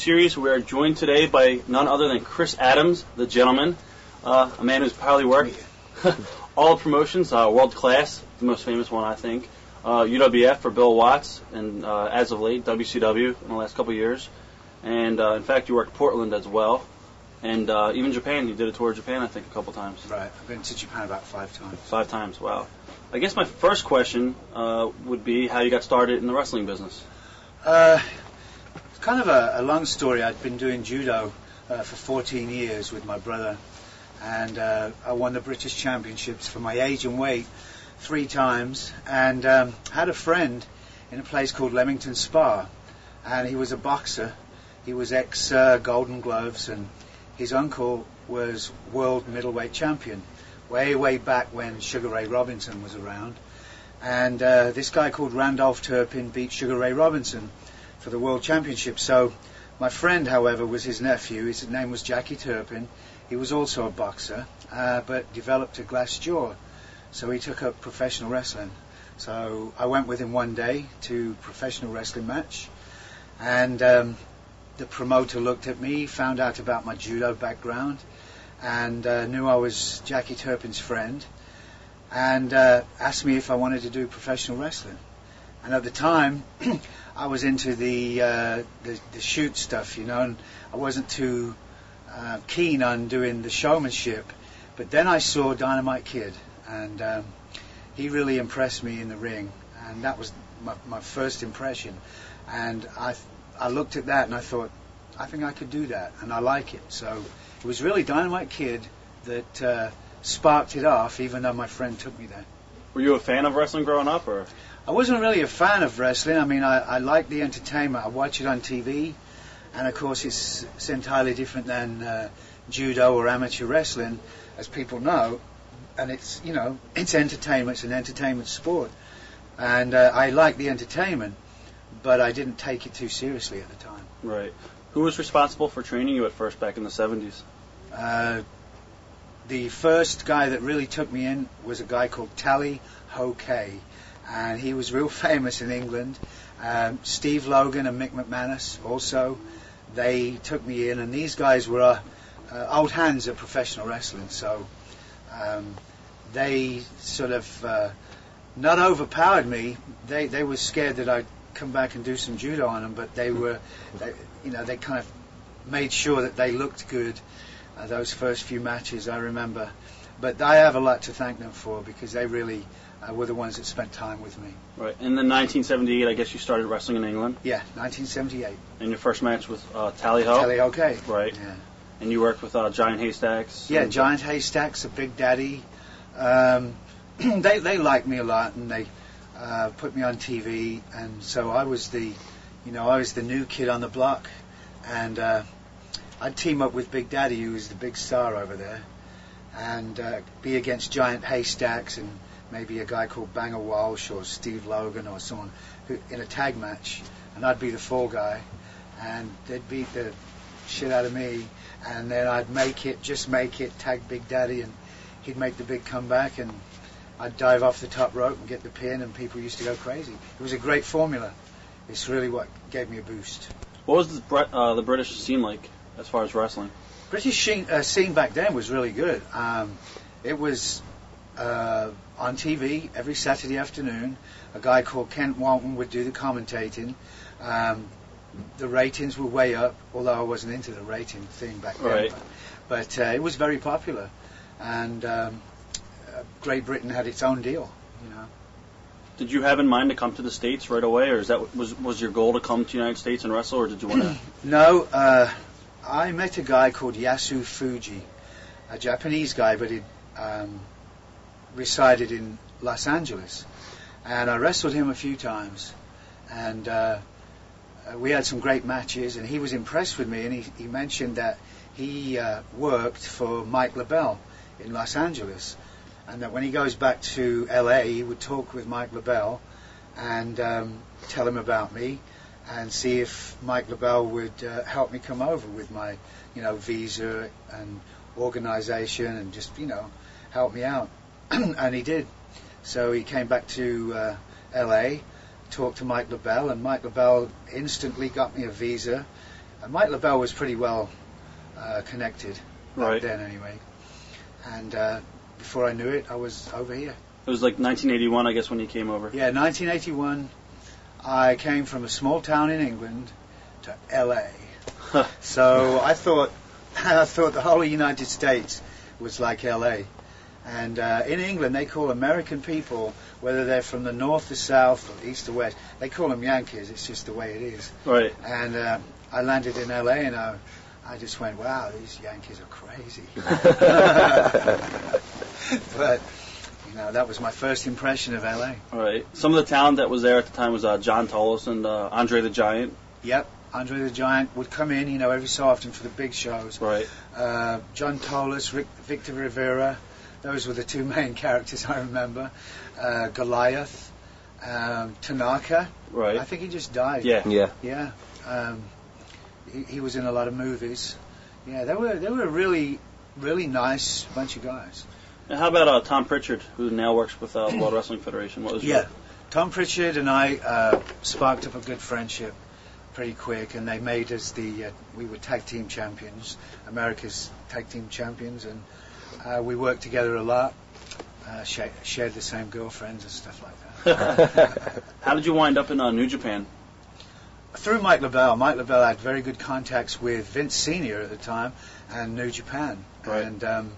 series. We are joined today by none other than Chris Adams, the gentleman, uh, a man who's probably worked all promotions, uh, world class, the most famous one I think, uh, UWF for Bill Watts, and uh, as of late WCW in the last couple of years, and uh, in fact you worked Portland as well, and uh, even Japan. You did a tour of Japan I think a couple times. Right, I've been to Japan about five times. Five times, wow. I guess my first question uh, would be how you got started in the wrestling business. Uh, kind of a, a long story. I'd been doing judo uh, for 14 years with my brother, and uh, I won the British Championships for my age and weight three times, and um, had a friend in a place called Leamington Spa, and he was a boxer. He was ex uh, Golden Gloves, and his uncle was world middleweight champion, way way back when Sugar Ray Robinson was around. And uh, this guy called Randolph Turpin beat Sugar Ray Robinson for the World Championship. So my friend, however, was his nephew. His name was Jackie Turpin. He was also a boxer, uh, but developed a glass jaw. So he took up professional wrestling. So I went with him one day to professional wrestling match, and um, the promoter looked at me, found out about my judo background, and uh, knew I was Jackie Turpin's friend and uh, asked me if I wanted to do professional wrestling. And at the time, I was into the, uh, the the shoot stuff, you know, and I wasn't too uh, keen on doing the showmanship. But then I saw Dynamite Kid, and um, he really impressed me in the ring, and that was my, my first impression. And I I looked at that and I thought, I think I could do that, and I like it. So it was really Dynamite Kid that uh, sparked it off, even though my friend took me there. Were you a fan of wrestling growing up, or I wasn't really a fan of wrestling. I mean, I, I like the entertainment. I watch it on TV, and of course, it's, it's entirely different than uh, judo or amateur wrestling, as people know. And it's you know, it's entertainment. It's an entertainment sport, and uh, I like the entertainment, but I didn't take it too seriously at the time. right? Who was responsible for training you at first back in the 70s? Uh, the first guy that really took me in was a guy called Tally Ho Kaye, and he was real famous in England. Um, Steve Logan and Mick McManus also, they took me in, and these guys were uh, uh, old hands at professional wrestling, so um, they sort of uh, not overpowered me. They they were scared that I'd come back and do some judo on them, but they were, they, you know, they kind of made sure that they looked good uh, those first few matches. I remember, but I have a lot to thank them for because they really uh, were the ones that spent time with me. Right. And then 1978, I guess you started wrestling in England, Yeah, 1978. and your first match was uh, Tally Ho. Tally okay. Right. Yeah. And you worked with uh, Giant Haystacks. Yeah, Giant Haystacks, a Big Daddy. Um, they they liked me a lot, and they uh, put me on TV, and so I was the, you know, I was the new kid on the block, and uh, I'd team up with Big Daddy, who was the big star over there, and uh, be against Giant Haystacks and maybe a guy called Banger Walsh or Steve Logan or someone who, in a tag match, and I'd be the fall guy, and they'd beat the shit out of me, and then I'd make it, just make it, tag Big Daddy, and he'd make the big comeback, and I'd dive off the top rope and get the pin, and people used to go crazy. It was a great formula. It's really what gave me a boost. What was the, Bre- uh, the British scene like as far as wrestling? British scene, uh, scene back then was really good. Um, it was uh, on TV every Saturday afternoon. A guy called Kent Walton would do the commentating. Um, the ratings were way up, although I wasn't into the rating thing back then. Right. But, but uh, it was very popular, and um, uh, Great Britain had its own deal. You know. Did you have in mind to come to the states right away, or is that was was your goal to come to the United States and wrestle, or did you want to? No, uh, I met a guy called Yasu Fuji, a Japanese guy, but he um, resided in Los Angeles, and I wrestled him a few times, and uh, uh, we had some great matches, and he was impressed with me, and he, he mentioned that he uh, worked for Mike LeBell in Los Angeles, and that when he goes back to LA, he would talk with Mike LeBell and um, tell him about me and see if Mike LeBell would uh, help me come over with my, you know, visa and organization and just, you know, help me out. and he did. So he came back to uh, LA, talked to Mike LeBell, and Mike LeBell instantly got me a visa, And Mike LeBell was pretty well uh, connected back Right. then, anyway. And uh, before I knew it, I was over here. It was like 1981, I guess, when you came over. Yeah, 1981. I came from a small town in England to LA. so I thought, I thought the whole United States was like LA. And uh, in England, they call American people, whether they're from the north, the south, or east or west, they call them Yankees. It's just the way it is. Right. And uh, I landed in LA, and I, I just went, "Wow, these Yankees are crazy." but you know, that was my first impression of LA. Right. Some of the talent that was there at the time was uh, John Tolos and uh, Andre the Giant. Yep, Andre the Giant would come in, you know, every so often for the big shows. Right. Uh, John Tolos, Rick, Victor Rivera, those were the two main characters I remember. Uh, Goliath, um, Tanaka. Right. I think he just died. Yeah. Yeah. Yeah. Um, he, he was in a lot of movies. Yeah, they were they were a really really nice bunch of guys. And how about uh, Tom Pritchard, who now works with uh, World Wrestling Federation? What was your- Yeah. Tom Pritchard and I uh, sparked up a good friendship pretty quick, and they made us the uh, we were tag team champions, America's tag team champions, and uh, we worked together a lot. Uh, sh- shared the same girlfriends and stuff like that. How did you wind up in uh, New Japan? Through Mike LeBell, Mike LeBell had very good contacts with Vince Senior at the time and New Japan, Right. and um,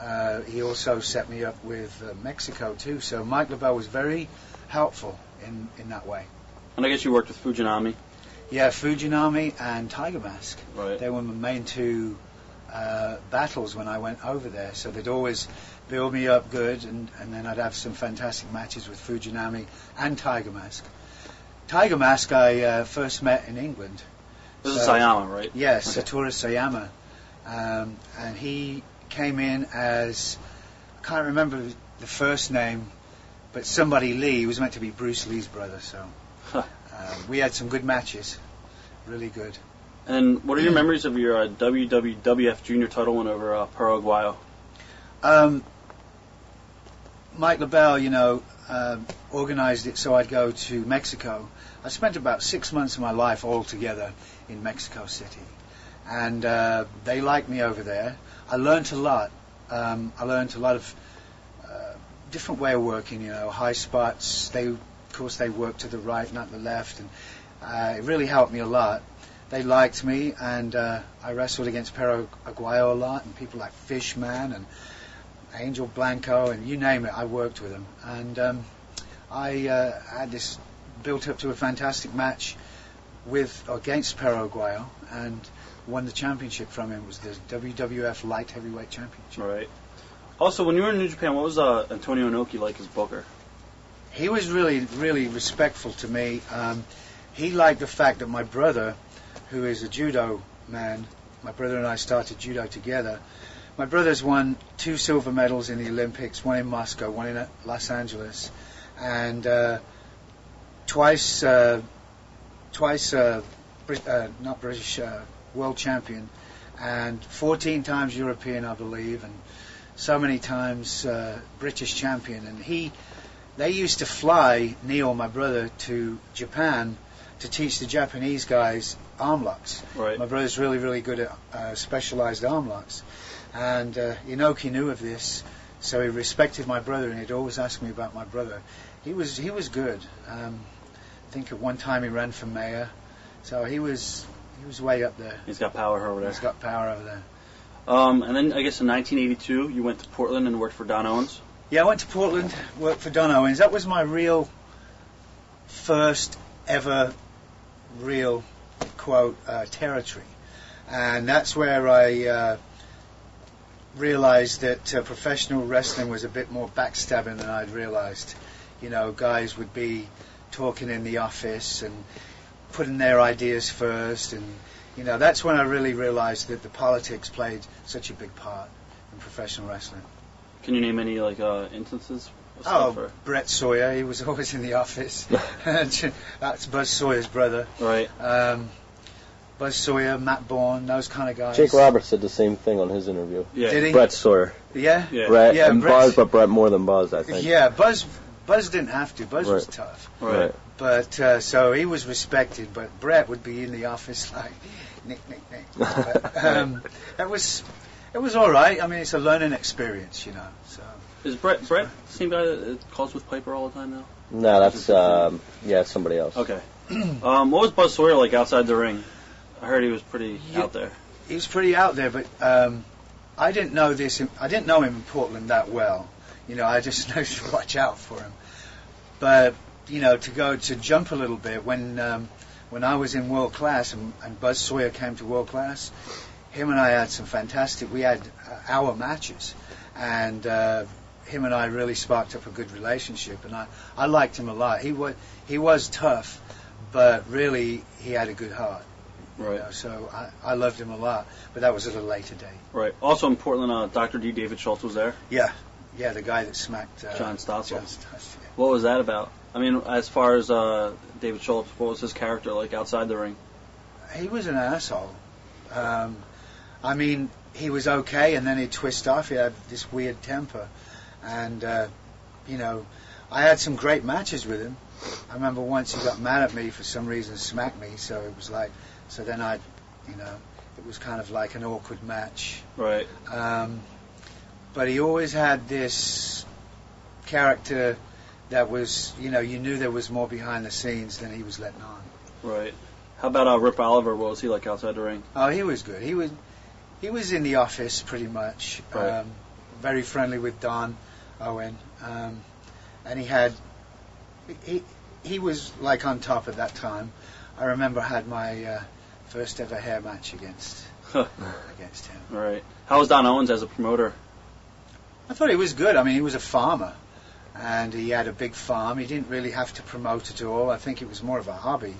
uh, he also set me up with uh, Mexico too. So Mike LeBell was very helpful in in that way. And I guess you worked with Fujinami. Yeah, Fujinami and Tiger Mask. Right. They were my main two uh, battles when I went over there. So they'd always build me up good, and, and then I'd have some fantastic matches with Fujinami and Tiger Mask. Tiger Mask I uh, first met in England. This is So- Sayama, right? Yes, Okay. Satoru Sayama. Um, and he came in as, I can't remember the first name, but somebody Lee. He was meant to be Bruce Lee's brother, so Huh. um, we had some good matches. Really good. And what are your memories of your uh, WWF Junior title win over uh, Perro Aguayo? Um, Mike LeBell, you know, um, organized it so I'd go to Mexico. I spent about six months of my life all together in Mexico City. And uh, they liked me over there. I learned a lot. Um, I learned a lot of uh, different way of working, you know, high spots. They, of course, they work to the right, not the left. And uh, it really helped me a lot. They liked me, and uh, I wrestled against Perro Aguayo a lot, and people like Fishman and Angel Blanco, and you name it, I worked with them. And um, I uh, had this built up to a fantastic match with against Perro Aguayo, and won the championship from him. It was the WWF Light Heavyweight Championship. Right. Also, when you were in New Japan, what was uh, Antonio Inoki like as Booker? He was really, really respectful to me. Um, he liked the fact that my brother, who is a judo man, my brother and I started judo together. My brother's won two silver medals in the Olympics, one in Moscow, one in uh, Los Angeles, and uh, twice, uh, twice, uh, Brit- uh, not British, uh, world champion, and 14 times European, I believe, and so many times British champion. And he, they used to fly Neil, my brother, to Japan to teach the Japanese guys arm locks. Right. My brother's really, really good at uh, specialized arm locks. And uh, Inoki knew of this, so he respected my brother, and he'd always ask me about my brother. He was he was good. Um, I think at one time he ran for mayor, so he was he was way up there. He's got power over there. He's got power over there. Um, and then I guess in 1982, you went to Portland and worked for Don Owens. Yeah, I went to Portland, worked for Don Owens. That was my real first ever real quote uh, territory, and that's where I uh, realized that uh, professional wrestling was a bit more backstabbing than I'd realized. You know, guys would be talking in the office and putting their ideas first, and you know, that's when I really realized that the politics played such a big part in professional wrestling. Can you name any like uh, instances? Of Oh, or- Brett Sawyer. He was always in the office. That's Buzz Sawyer's brother. right. Um, Buzz Sawyer, Matt Bourne, those kind of guys. Jake Roberts said the same thing on his interview. Yeah. Did he? Brett Sawyer. Yeah. Yeah. Brett Yeah, and Brett's- Buzz, but Brett more than Buzz, I think. Yeah. Buzz. Buzz didn't have to. Buzz was tough. Right. but uh, so he was respected. But Brett would be in the office like nick nick nick. But, um, it was it was all right. I mean, it's a learning experience, you know. So Is Brett Brett the same guy that calls with Piper all the time now? No, that's um, yeah, it's somebody else. Okay. um, what was Buzz Sawyer like outside the ring? I heard he was pretty Yeah. out there. he was pretty out there, but um, I didn't know this. In, I didn't know him in Portland that well. You know, I just know to watch out for him. But you know, to go to jump a little bit when um, when I was in world class and, and Buzz Sawyer came to world class, him and I had some fantastic. We had uh, hour matches, and uh, him and I really sparked up a good relationship. And I I liked him a lot. He was he was tough, but really he had a good heart. you Right. know, so I, I loved him a lot, but that was at a later date. Right. Also in Portland, uh, Dr. D. David Schultz was there. Yeah, yeah, the guy that smacked uh, John Stossel. John Stossel, yeah. What was that about? I mean, as far as uh, David Schultz, what was his character like outside the ring? He was an asshole. Um, I mean, he was okay, and then he'd twist off. He had this weird temper, and uh, you know, I had some great matches with him. I remember once he got mad at me for some reason, smacked me. So it was like, so then I, you know, it was kind of like an awkward match. Right. Um, but he always had this character that was, you know, you knew there was more behind the scenes than he was letting on. Right. How about uh, Rip Oliver? What was he like outside the ring? Oh, he was good. He was, he was in the office pretty much. Right. Um, very friendly with Don Owen, um, and he had, he he was like on top at that time. I remember I had my uh, first ever hair match against against him. Right. How was Don Owens as a promoter? I thought he was good. I mean, he was a farmer, and he had a big farm. He didn't really have to promote at all. I think it was more of a hobby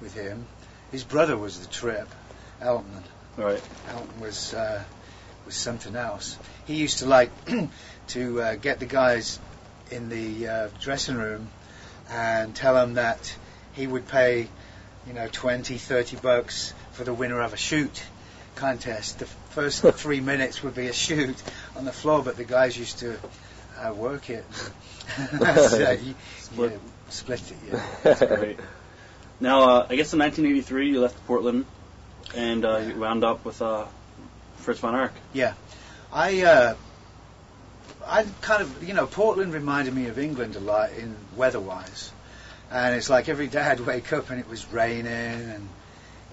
with him. His brother was the trip, Elton. Right. Elton was uh, was something else. He used to like to uh, get the guys in the uh, dressing room and tell them that he would pay, you know, 20, 30 bucks for the winner of a shoot contest. The first three minutes would be a shoot on the floor, but the guys used to uh, work it. so, you- Split. yeah, split it, yeah. That's great. Now, uh, I guess in 1983 you left Portland, and uh, you wound up with uh, Fritz von Erich. I uh, I kind of you know Portland reminded me of England a lot in weather-wise, and it's like every day I'd wake up and it was raining, and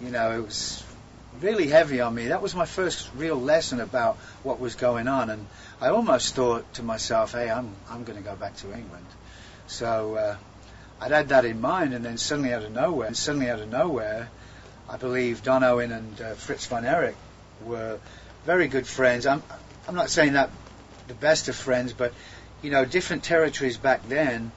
you know it was really heavy on me. That was my first real lesson about what was going on, and I almost thought to myself, "Hey, I'm I'm going to go back to England." So uh, I'd had that in mind, and then suddenly out of nowhere, and suddenly out of nowhere, I believe Don Owen and uh, Fritz von Erich were very good friends. I'm I'm not saying that the best of friends, but you know, different territories back then,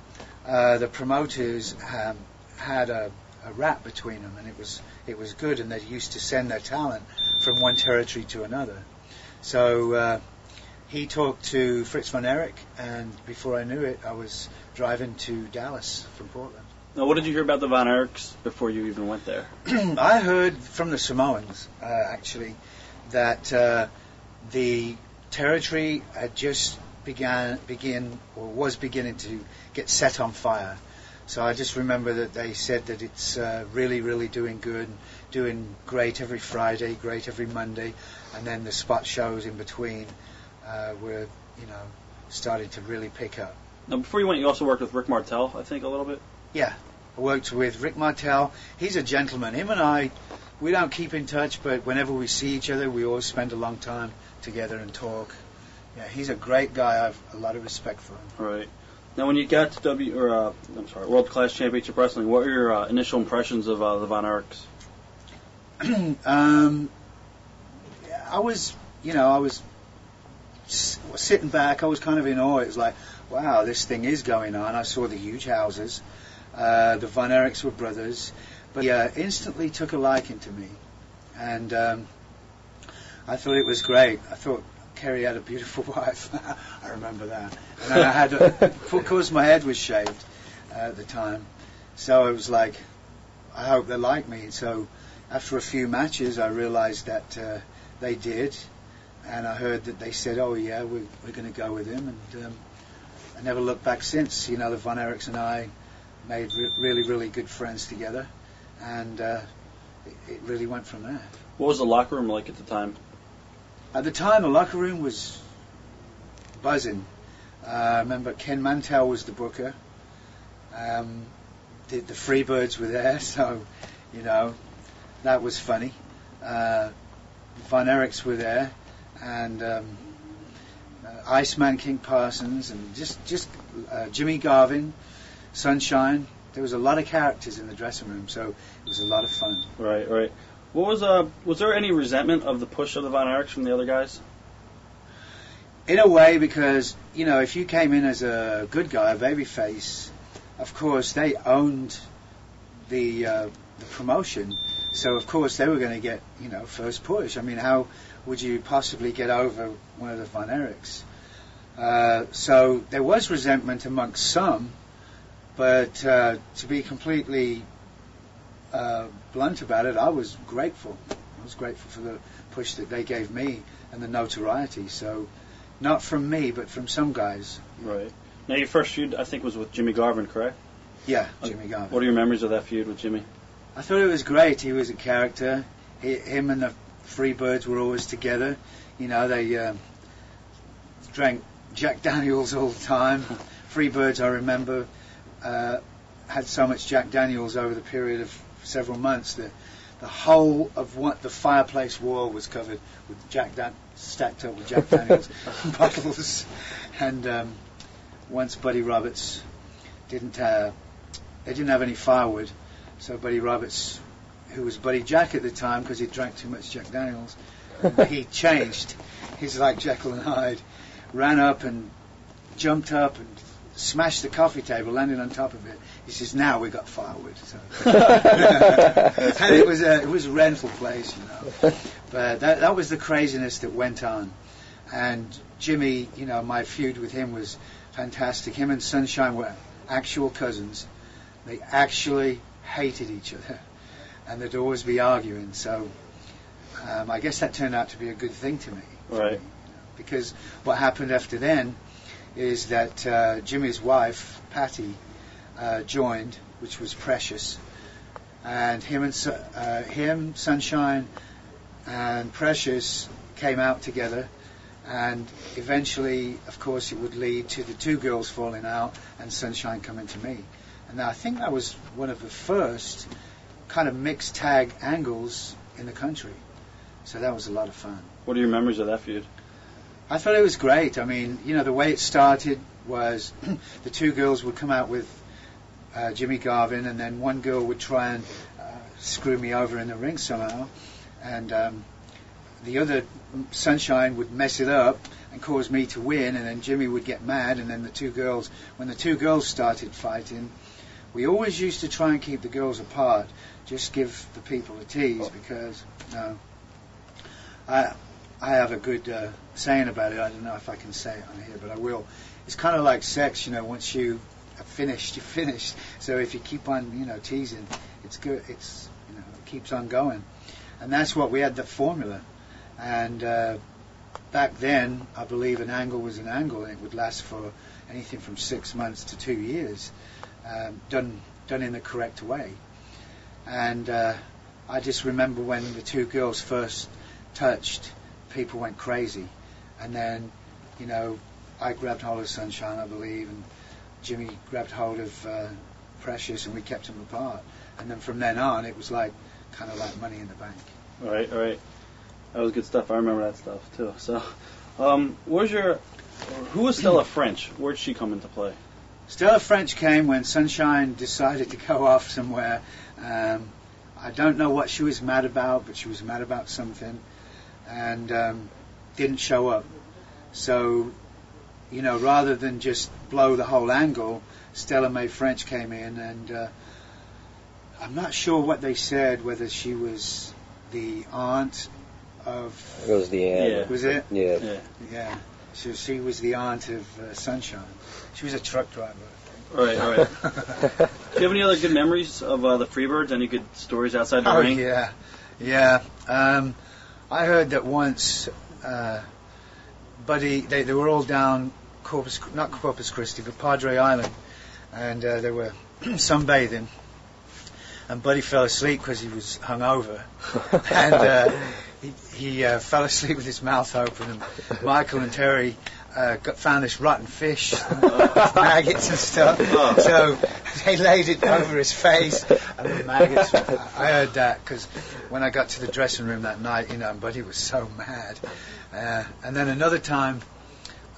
uh, the promoters um, had a, a rap between them, and it was it was good, and they used to send their talent from one territory to another. So uh, he talked to Fritz von Erich, and before I knew it, I was driving to Dallas from Portland. Now, what did you hear about the von Erichs before you even went there? I heard from the Samoans, uh, actually, that uh, the territory had just began begin or was beginning to get set on fire. So I just remember that they said that it's uh, really, really doing good, doing great every Friday, great every Monday, and then the spot shows in between uh, were, you know, starting to really pick up. Now, before you went, you also worked with Rick Martel, I think, a little bit. Yeah, I worked with Rick Martel. He's a gentleman. Him and I, we don't keep in touch, but whenever we see each other, we always spend a long time together and talk. Yeah, he's a great guy. I have a lot of respect for him. Right. Now, when you got to W or uh, I'm sorry, World Class Championship Wrestling, what were your uh, initial impressions of uh, the Von Erichs? um, I was, you know, I was s- sitting back. I was kind of in awe. It was like, wow, this thing is going on. I saw the huge houses. Uh, the Von Erichs were brothers, but he uh, instantly took a liking to me, and um, I thought it was great. I thought Kerry had a beautiful wife. I remember that. And then I had, a, of course, my head was shaved uh, at the time, so it was like, I hope they like me. So after a few matches, I realised that uh, they did, and I heard that they said, "Oh yeah, we're, we're going to go with him," and um, I never looked back since. You know, the Von Erichs and I made re- really, really good friends together, and uh, it, it really went from there. What was the locker room like at the time? At the time, the locker room was buzzing. Uh, I remember Ken Mantell was the booker. Um, the, the Freebirds were there, so you know that was funny. Uh, Von Erichs were there, and um, uh, Iceman King Parsons, and just just uh, Jimmy Garvin, Sunshine. There was a lot of characters in the dressing room, so it was a lot of fun. Right, right. What was uh was there any resentment of the push of the Von Erichs from the other guys? in a way, because you know, if you came in as a good guy, a babyface, of course they owned the uh, the promotion, so of course they were going to get you know first push. I mean, how would you possibly get over one of the Von Erichs? Uh, so there was resentment amongst some, but uh, to be completely uh, blunt about it, I was grateful. I was grateful for the push that they gave me and the notoriety. So not from me, but from some guys. Right. Now your first feud, I think, was with Jimmy Garvin, correct? Yeah, Jimmy Garvin. What are your memories of that feud with Jimmy? I thought it was great. He was a character. He, him and the Freebirds were always together. You know, they uh, drank Jack Daniels all the time. Freebirds, I remember, uh, had so much Jack Daniels over the period of several months that the whole of what the fireplace wall was covered with Jack Dan- stacked up with Jack Daniels bottles. And um, once Buddy Roberts didn't, uh, they didn't have any firewood, so Buddy Roberts, who was Buddy Jack at the time because he drank too much Jack Daniels, he changed. He's like Jekyll and Hyde, ran up and jumped up and smashed the coffee table, landed on top of it. He says, "Now we've got firewood." So. and it was a it was a rental place, you know. But that that was the craziness that went on. And Jimmy, you know, my feud with him was fantastic. Him and Sunshine were actual cousins. They actually hated each other, and they'd always be arguing. So um, I guess that turned out to be a good thing to me. Right. Because what happened after then is that uh, Jimmy's wife, Patty, uh, joined, which was Precious, and him and uh, him, Sunshine, and Precious came out together, and eventually, of course, it would lead to the two girls falling out and Sunshine coming to me, and I think that was one of the first kind of mixed tag angles in the country, so that was a lot of fun. What are your memories of that feud? I thought it was great. I mean, you know, the way it started was the two girls would come out with uh, Jimmy Garvin, and then one girl would try and uh, screw me over in the ring somehow, and um, the other Sunshine would mess it up and cause me to win, and then Jimmy would get mad, and then the two girls, when the two girls started fighting, we always used to try and keep the girls apart, just give the people a tease because, no, I I have a good uh, saying about it. I don't know if I can say it on here, but I will. It's kind of like sex, you know. Once you are finished, you're finished. So if you keep on, you know, teasing, it's good. It's you know, it keeps on going, and that's what we had the formula. And uh, back then, I believe an angle was an angle, and it would last for anything from six months to two years, um, done done in the correct way. And uh, I just remember when the two girls first touched people went crazy. And then, you know, I grabbed hold of Sunshine, I believe, and Jimmy grabbed hold of uh, Precious, and we kept them apart. And then from then on, it was like kind of like money in the bank. All right, all right. That was good stuff. I remember that stuff too. So, um, where's your? Who was Stella French? Where'd she come into play? Stella French came when Sunshine decided to go off somewhere. Um, I don't know what she was mad about, but she was mad about something, and um, didn't show up. So, you know, rather than just blow the whole angle, Stella Mae French came in, and uh, I'm not sure what they said, whether she was the aunt of. It was the aunt. Yeah. Was it? Yeah. Yeah. Yeah. So she was the aunt of uh, Sunshine. She was a truck driver. All right, all right. Do you have any other good memories of uh, the Freebirds? Any good stories outside the Oh ring? yeah, yeah. Um, I heard that once, uh, Buddy, they, they were all down Corpus, not Corpus Christi, but Padre Island, and uh, they were sunbathing, and Buddy fell asleep because he was hungover, and uh, he, he uh, fell asleep with his mouth open. And Michael and Terry uh, got, found this rotten fish, and maggots and stuff. So they laid it over his face, and the maggots. I heard that because when I got to the dressing room that night, you know, and Buddy was so mad. Uh, and then another time,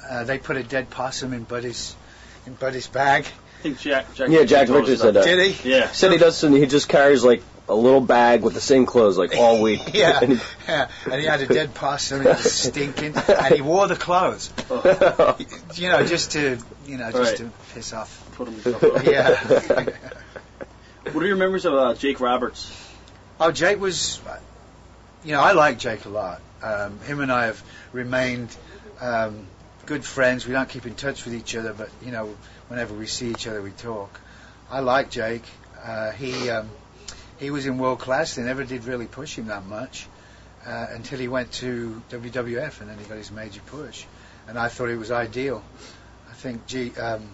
uh, they put a dead possum in Buddy's in Buddy's bag. I think Jack. Jack Yeah, Jack told us Victor said that. Did he? Yeah. Said he does, and he just carries like a little bag with the same clothes like all week. yeah, And he- yeah, and he had a dead possum, and it was stinking, and he wore the clothes, you know, just to, you know, just Right. to piss off. Put himself up. Yeah. What are your memories of uh, Jake Roberts? oh, Jake was, you know, I like Jake a lot. Um, him and I have remained um, good friends. We don't keep in touch with each other, but you know, whenever we see each other, we talk. I like Jake. Uh, he um, he was in world class. They never did really push him that much uh, until he went to WWF, and then he got his major push. And I thought it was ideal. I think G, um,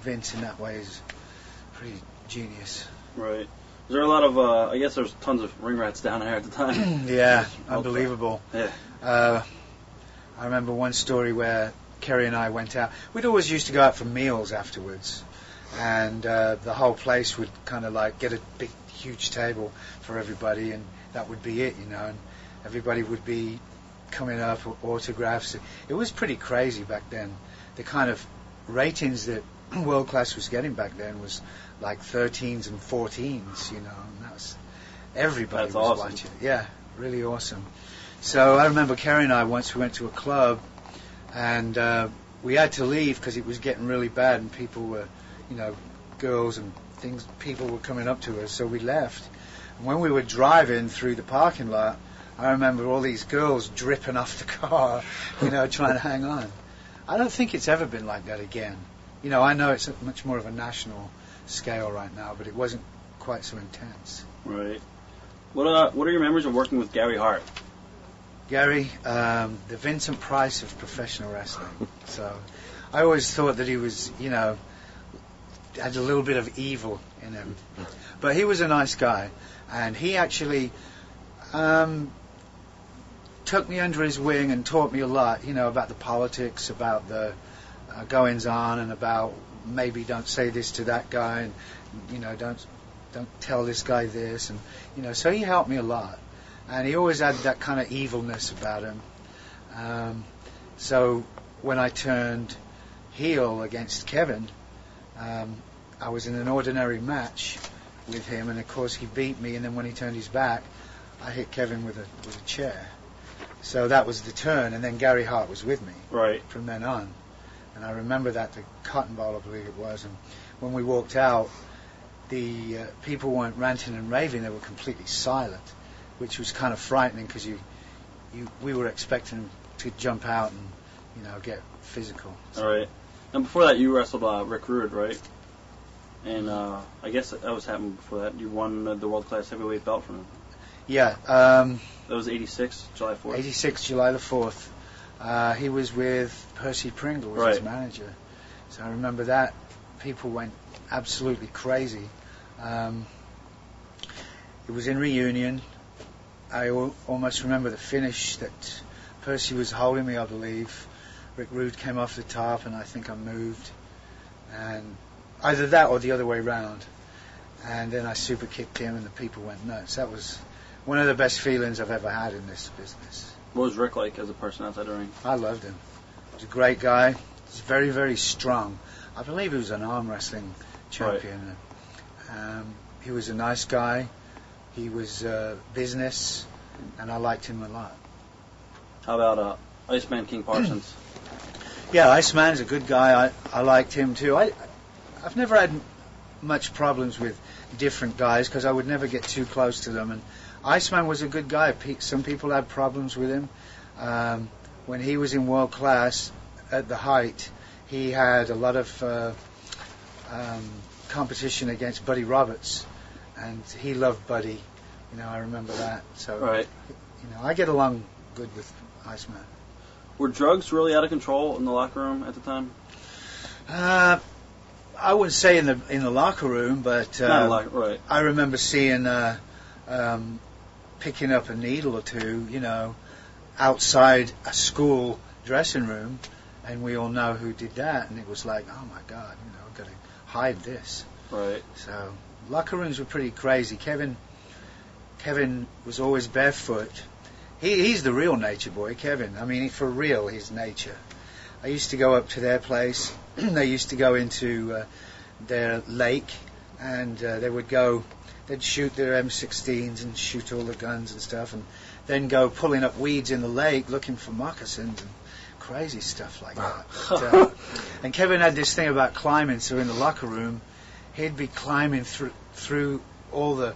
Vince in that way is pretty genius. Right. Was there a lot of? Uh, I guess there's tons of ring rats down there at the time. yeah, unbelievable. Yeah. Uh, I remember one story where Kerry and I went out. We'd always used to go out for meals afterwards, and uh, the whole place would kind of like get a big, huge table for everybody, and that would be it, you know. And everybody would be coming up with autographs. It was pretty crazy back then. The kind of ratings that World Class was getting back then was like 13s and 14s, you know. And that was everybody That's was awesome. watching. Yeah, really awesome. So I remember Kerry and I once we went to a club, and uh, we had to leave because it was getting really bad, and people were, you know, girls and things, people were coming up to us. So we left. And when we were driving through the parking lot, I remember all these girls dripping off the car, you know, trying to hang on. I don't think it's ever been like that again. You know, I know it's much more of a national scale right now, but it wasn't quite so intense. Right. What uh, What are your memories of working with Gary Hart? Gary, um, the Vincent Price of professional wrestling. So I always thought that he was, you know, had a little bit of evil in him. But he was a nice guy. And he actually um, took me under his wing and taught me a lot, you know, about the politics, about the uh, goings on, and about maybe don't say this to that guy, and, you know, don't don't tell this guy this. And, you know, so he helped me a lot and he always had that kind of evilness about him. Um, so when I turned heel against Kevin, um, I was in an ordinary match with him, and of course he beat me. And then when he turned his back, I hit Kevin with a with a chair. So that was the turn, and then Gary Hart was with me Right. from then on. And I remember that the Cotton Bowl, I believe it was, and when we walked out, the uh, people weren't ranting and raving; they were completely silent, which was kind of frightening because you, you, we were expecting to jump out and, you know, get physical. All right. And before that, you wrestled uh, Rick Rude, right? And uh, I guess that was happening before that. You won the world class heavyweight belt from him. Yeah, um, That was '86, July 4th. 86 July the 4th. Uh, he was with Percy Pringle, was his manager. So I remember that. People went absolutely crazy. Um, it was in reunion. I al- almost remember the finish that Percy was holding me, I believe. Rick Rude came off the top, and I think I moved. And either that or the other way round. And then I super kicked him, and the people went nuts. That was one of the best feelings I've ever had in this business. What was Rick like as a person outside the ring? I loved him. He was a great guy. He's very, very strong. I believe he was an arm wrestling champion. Um, he was a nice guy. He was uh, business, and I liked him a lot. How about uh, Iceman King Parsons? Yeah, Iceman's a good guy. I, I liked him too. I, I've never had much problems with different guys because I would never get too close to them. And Iceman was a good guy. Some people had problems with him. Um, when he was in world class at the height, he had a lot of uh, um, competition against Buddy Roberts, and he loved Buddy. You know, I remember that. So, right. you know, I get along good with Iceman. Were drugs really out of control in the locker room at the time? Uh, I wouldn't say in the in the locker room, but um, like right. I remember seeing uh, um, picking up a needle or two, you know, outside a school dressing room, and we all know who did that, and it was like, oh my God, you know, I've got to hide this. Right. So locker rooms were pretty crazy. Kevin, Kevin was always barefoot. He, he's the real nature boy, Kevin. I mean, for real, he's nature. I used to go up to their place. they used to go into uh, their lake, and uh, they would go. They'd shoot their M16s and shoot all the guns and stuff, and then go pulling up weeds in the lake looking for moccasins and crazy stuff like that. But, uh, and Kevin had this thing about climbing, so in the locker room, he'd be climbing through through all the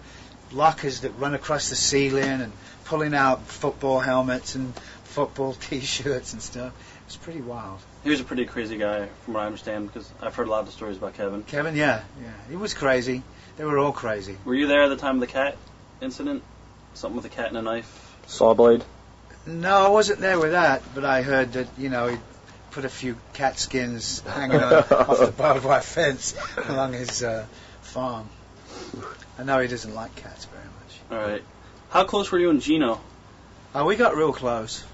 lockers that run across the ceiling and pulling out football helmets and football T-shirts and stuff. It's pretty wild. He was a pretty crazy guy, from what I understand, because I've heard a lot of stories about Kevin. Kevin, yeah, yeah, he was crazy. They were all crazy. Were you there at the time of the cat incident? Something with a cat and a knife. Saw blade. No, I wasn't there with that, but I heard that you know he put a few cat skins hanging on, off the barbed wire fence along his uh, farm. I know he doesn't like cats very much. All right. How close were you and Gino? Oh, we got real close.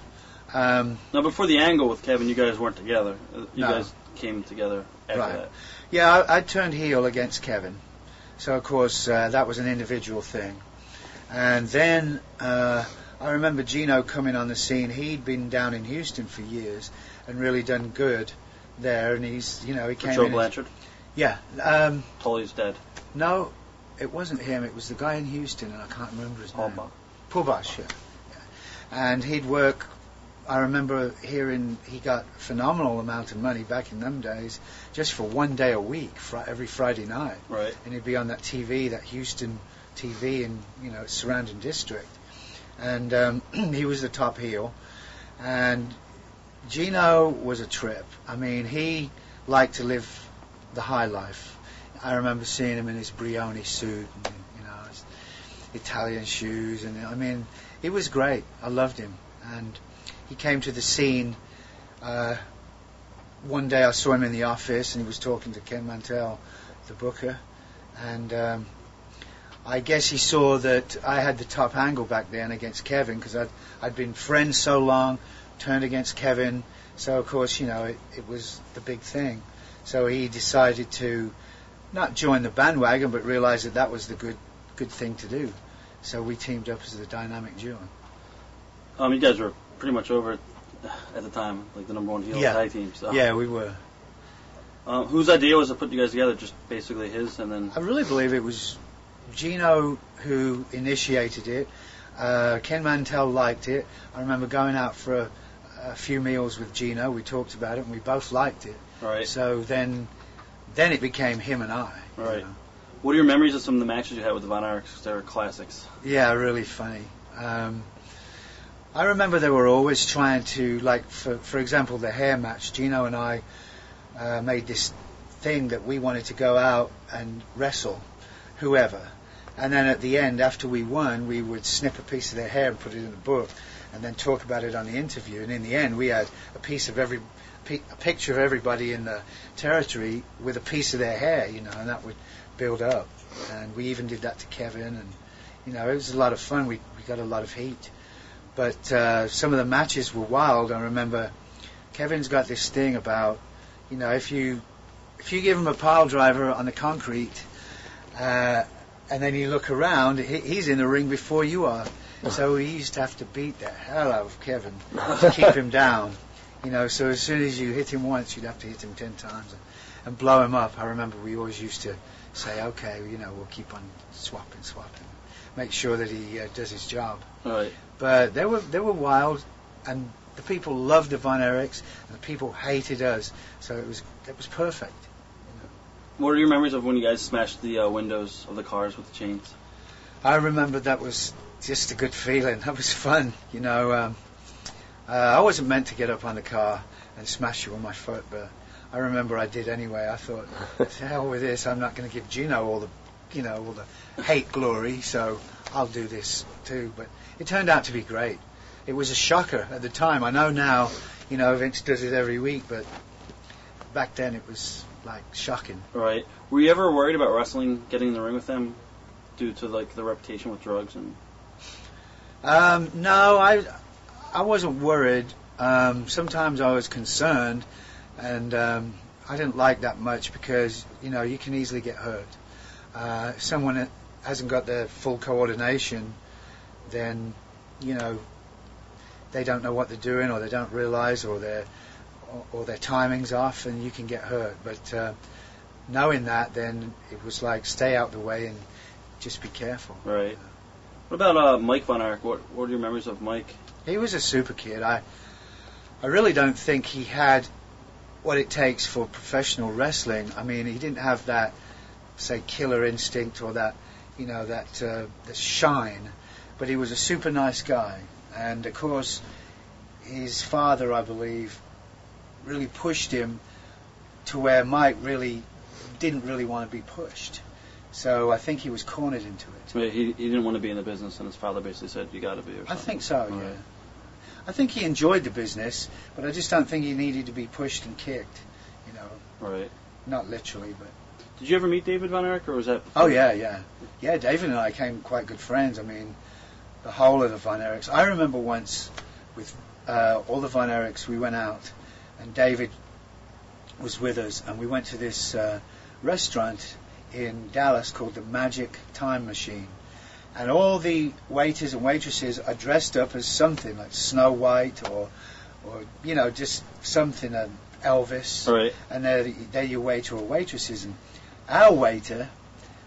Um, Now, before the angle with Kevin, you guys weren't together. Uh, You No. guys came together after Right. that. Yeah, I, I turned heel against Kevin. So, of course, uh, that was an individual thing. And then uh, I remember Gino coming on the scene. He'd been down in Houston for years and really done good there. And he's, you know, he For came Joe in. Blanchard. yeah. Um, Tully's dead. no, it wasn't him. It was the guy in Houston, and I can't remember his name. Buck. Paul Boesch, yeah. yeah. And he'd work. I remember hearing he got a phenomenal amount of money back in them days just for one day a week, fri- every Friday night. Right. And he'd be on that TV, that Houston TV in, you know, surrounding district. And um, he was the top heel. And Gino was a trip. I mean, he liked to live the high life. I remember seeing him in his Brioni suit and, you know, his Italian shoes. And I mean, it was great. I loved him. And he came to the scene. Uh, one day I saw him in the office and he was talking to Ken Mantell, the booker. And um, I guess he saw that I had the top angle back then against Kevin because I'd, I'd been friends so long, turned against Kevin. So, of course, you know, it, it was the big thing. So he decided to not join the bandwagon, but realize that that was the good good thing to do. So we teamed up as the dynamic duo. Um, you guys were pretty much over at the time, like the number one heel Yeah. tag team. So. Yeah, we were. Um, whose idea was to put you guys together? Just basically his, and then I really believe it was Gino who initiated it. Uh, Ken Mantell liked it. I remember going out for a, a few meals with Gino. We talked about it, and we both liked it. right. So then, then it became him and I. you Right. know. What are your memories of some of the matches you had with the Von Erichs? They were classics. Yeah, really funny. Um, I remember they were always trying to, like, for for example, the hair match. Gino and I uh, made this thing that we wanted to go out and wrestle whoever, and then at the end, after we won, we would snip a piece of their hair and put it in a book, and then talk about it on the interview. And in the end, we had a piece of every a picture of everybody in the territory with a piece of their hair, you know, and that would build up. And we even did that to Kevin, and you know, it was a lot of fun. We we got a lot of heat, but uh, some of the matches were wild. I remember Kevin's got this thing about, you know, if you if you give him a pile driver on the concrete, uh, and then you look around, he, he's in the ring before you are. So he used to have to beat the hell out of Kevin to keep him down. You know, so as soon as you hit him once, you'd have to hit him ten times and, and blow him up. I remember we always used to say, okay, you know, we'll keep on swapping, swapping, make sure that he uh, does his job. Right. But they were they were wild, and the people loved the Von Erichs, and the people hated us. So it was it was perfect. What are your memories of when you guys smashed the uh, windows of the cars with the chains? I remember that was just a good feeling. That was fun, you know. Um, uh, I wasn't meant to get up on the car and smash you on my foot, but I remember I did anyway. I thought, to hell with this. I'm not going to give Gino all the, you know, all the hate glory. So I'll do this too. But it turned out to be great. It was a shocker at the time. I know now, you know, Vince does it every week, but back then it was like shocking. Right. Were you ever worried about wrestling getting in the ring with them due to like the reputation with drugs and Um, no, I I wasn't worried. Um, sometimes I was concerned, and um, I didn't like that much because you know you can easily get hurt. Uh, if someone hasn't got their full coordination, then you know they don't know what they're doing, or they don't realise, or their or, or their timing's off, and you can get hurt. But uh, knowing that, then it was like stay out the way and just be careful. right? What about uh, Mike Von Erich? What what are your memories of Mike? He was a super kid. I I really don't think he had what it takes for professional wrestling. I mean, he didn't have that say killer instinct or that you know that uh, the shine, but he was a super nice guy. And of course, his father, I believe, really pushed him to where Mike really didn't really want to be pushed. So I think he was cornered into it. Mean, he he didn't want to be in the business, and his father basically said, "You got to be." Or I think so, yeah. Right. I think he enjoyed the business, but I just don't think he needed to be pushed and kicked. You know, Right. not literally, but. Did you ever meet David Von Erich, or was that? Oh, before? Oh yeah, yeah, yeah. David and I became quite good friends. I mean, the whole of the Von Erichs. I remember once with uh, all the Von Erichs, we went out, and David was with us, and we went to this uh, restaurant in Dallas called the Magic Time Machine. And all the waiters and waitresses are dressed up as something like Snow White or, or you know, just something, uh, Elvis Right. and they're, they're your waiter or waitresses. And our waiter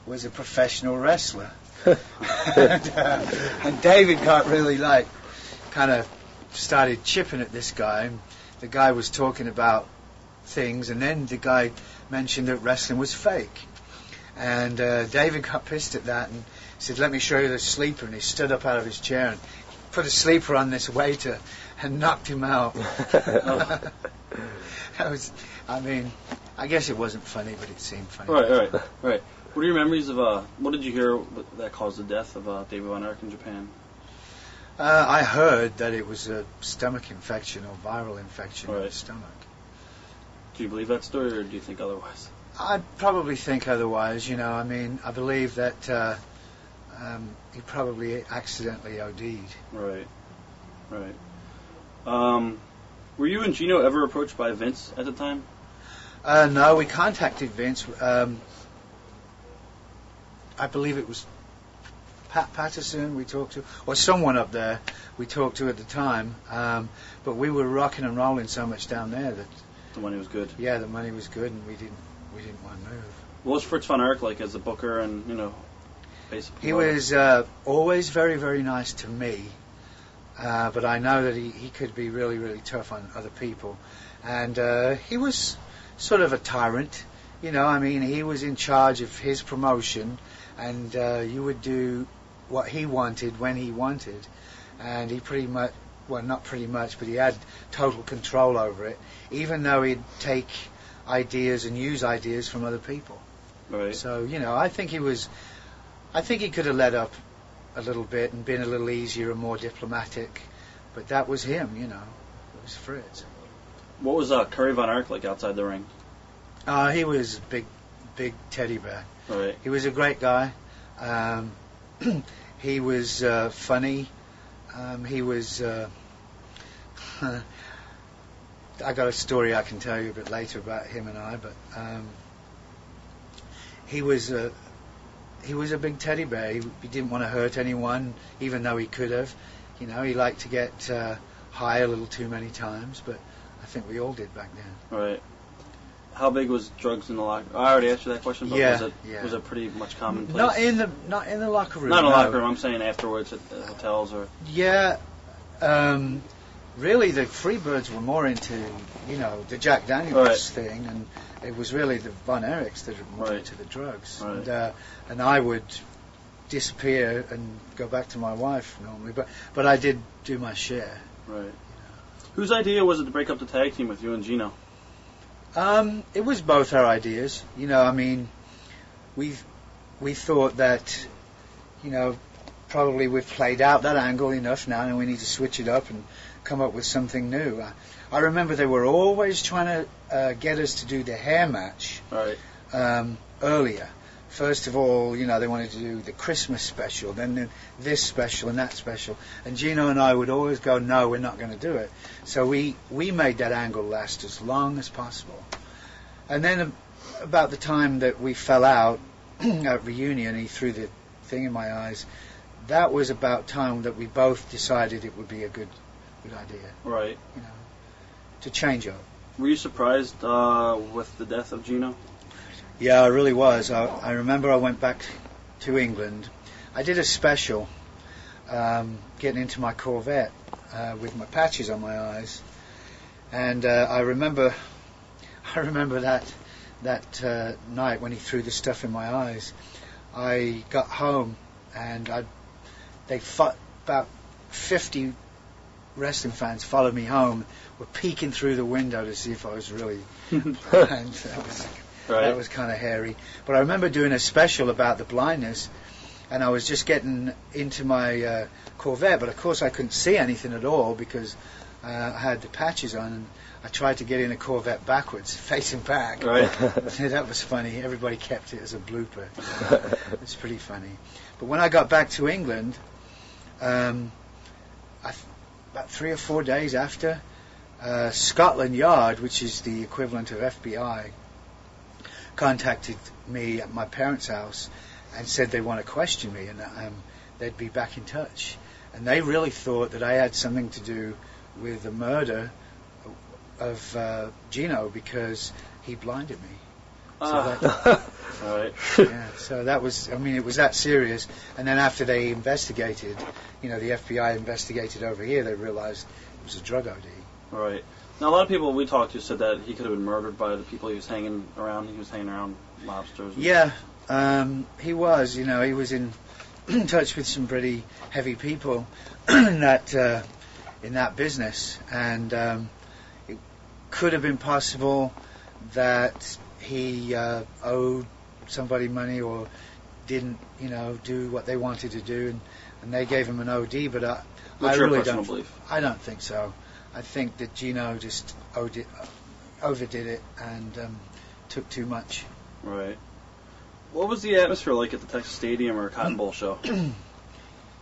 was a professional wrestler. And, uh, and David got really like, kind of started chipping at this guy. And the guy was talking about things, and then the guy mentioned that wrestling was fake. And uh, David got pissed at that and said, "Let me show you the sleeper." And he stood up out of his chair and put a sleeper on this waiter and knocked him out. that was, I mean, I guess it wasn't funny, but it seemed funny. Right, right, right. What are your memories of? Uh, what did you hear that caused the death of uh, David Von Erich in Japan? Uh, I heard that it was a stomach infection or viral infection in the Right. stomach. Do you believe that story, or do you think otherwise? I'd probably think otherwise. You know, I mean, I believe that uh, um, he probably accidentally OD'd. Right, right. Um, were you and Gino ever approached by Vince at the time? Uh, no, we contacted Vince. Um, I believe it was Pat Patterson we talked to, or someone up there we talked to at the time. Um, but we were rocking and rolling so much down there that, The money was good. yeah, the money was good and we didn't we didn't want to move. What was Fritz Von Erich like as a booker and you know, basically? He was uh, always very, very nice to me, uh, but I know that he, he could be really, really tough on other people. And uh, he was sort of a tyrant. You know, I mean, he was in charge of his promotion, and uh, you would do what he wanted when he wanted. And he pretty much, well, not pretty much, but he had total control over it, even though he'd take ideas and use ideas from other people. right. So, you know, I think he was, I think he could have let up a little bit and been a little easier and more diplomatic, but that was him, you know. It was Fritz. What was uh, Kerry Von Erich like outside the ring? Uh, he was a big, big teddy bear. Right. He was a great guy. Um, he was uh, funny. Um, he was. Uh, I got a story I can tell you a bit later about him and I, but um, he was a he was a big teddy bear. He, he didn't want to hurt anyone, even though he could have. You know, he liked to get uh, high a little too many times, but I think we all did back then. Right. How big was drugs in the locker? I already asked you that question, but Yeah, was it yeah. was it pretty much commonplace? Not in the not in the locker room. Not in the no. locker room. I'm saying afterwards at, at hotels or. Yeah, um, really, the Freebirds were more into, you know, the Jack Daniels Right. thing, and it was really the Von Erichs that were more Right. into the drugs. Right. And, uh, and I would disappear and go back to my wife normally, but but I did do my share. Right. Whose idea was it to break up the tag team with you and Gino? Um, it was both our ideas. You know, I mean, we we thought that, you know, probably we've played out that angle enough now, and we need to switch it up and come up with something new. I, I remember they were always trying to uh, get us to do the hair match Right. um, earlier. First of all, you know, they wanted to do the Christmas special, then this special and that special. And Gino and I would always go, no, we're not going to do it. So we, we made that angle last as long as possible. And then about the time that we fell out at reunion, he threw the thing in my eyes. That was about time that we both decided it would be a good, good idea, Right. you know, to change up. Were you surprised uh, with the death of Gino? Yeah, I really was. I, I remember I went back to England. I did a special um, getting into my Corvette uh, with my patches on my eyes, and uh, I remember, I remember that that uh, night when he threw the stuff in my eyes. I got home and I, they fought, about 50 wrestling fans followed me home, were peeking through the window to see if I was really blind. That was Right. that was kind of hairy. But I remember doing a special about the blindness, and I was just getting into my uh, Corvette, but of course I couldn't see anything at all because uh, I had the patches on, and I tried to get in a Corvette backwards, facing back. Right. that was funny. Everybody kept it as a blooper. it's pretty funny. But when I got back to England, um, I about three or four days after, uh, Scotland Yard, which is the equivalent of FBI, contacted me at my parents' house and said they want to question me and um, they'd be back in touch. And they really thought that I had something to do with the murder of uh, Gino because he blinded me. So Ah. that, All right. yeah, so that was, I mean, it was that serious. And then after they investigated, you know, the FBI investigated over here, they realized it was a drug OD. Right. Now, a lot of people we talked to said that he could have been murdered by the people he was hanging around. He was hanging around mobsters. Yeah, um, he was. You know, he was in touch with some pretty heavy people in that uh, in that business, and um, it could have been possible that he uh, owed somebody money or didn't, you know, do what they wanted to do, and, and they gave him an OD. But I, What's I really don't. belief? I don't think so. I think that Gino just OD, overdid it and um, took too much. Right. What was the atmosphere like at the Texas Stadium or Cotton Bowl show?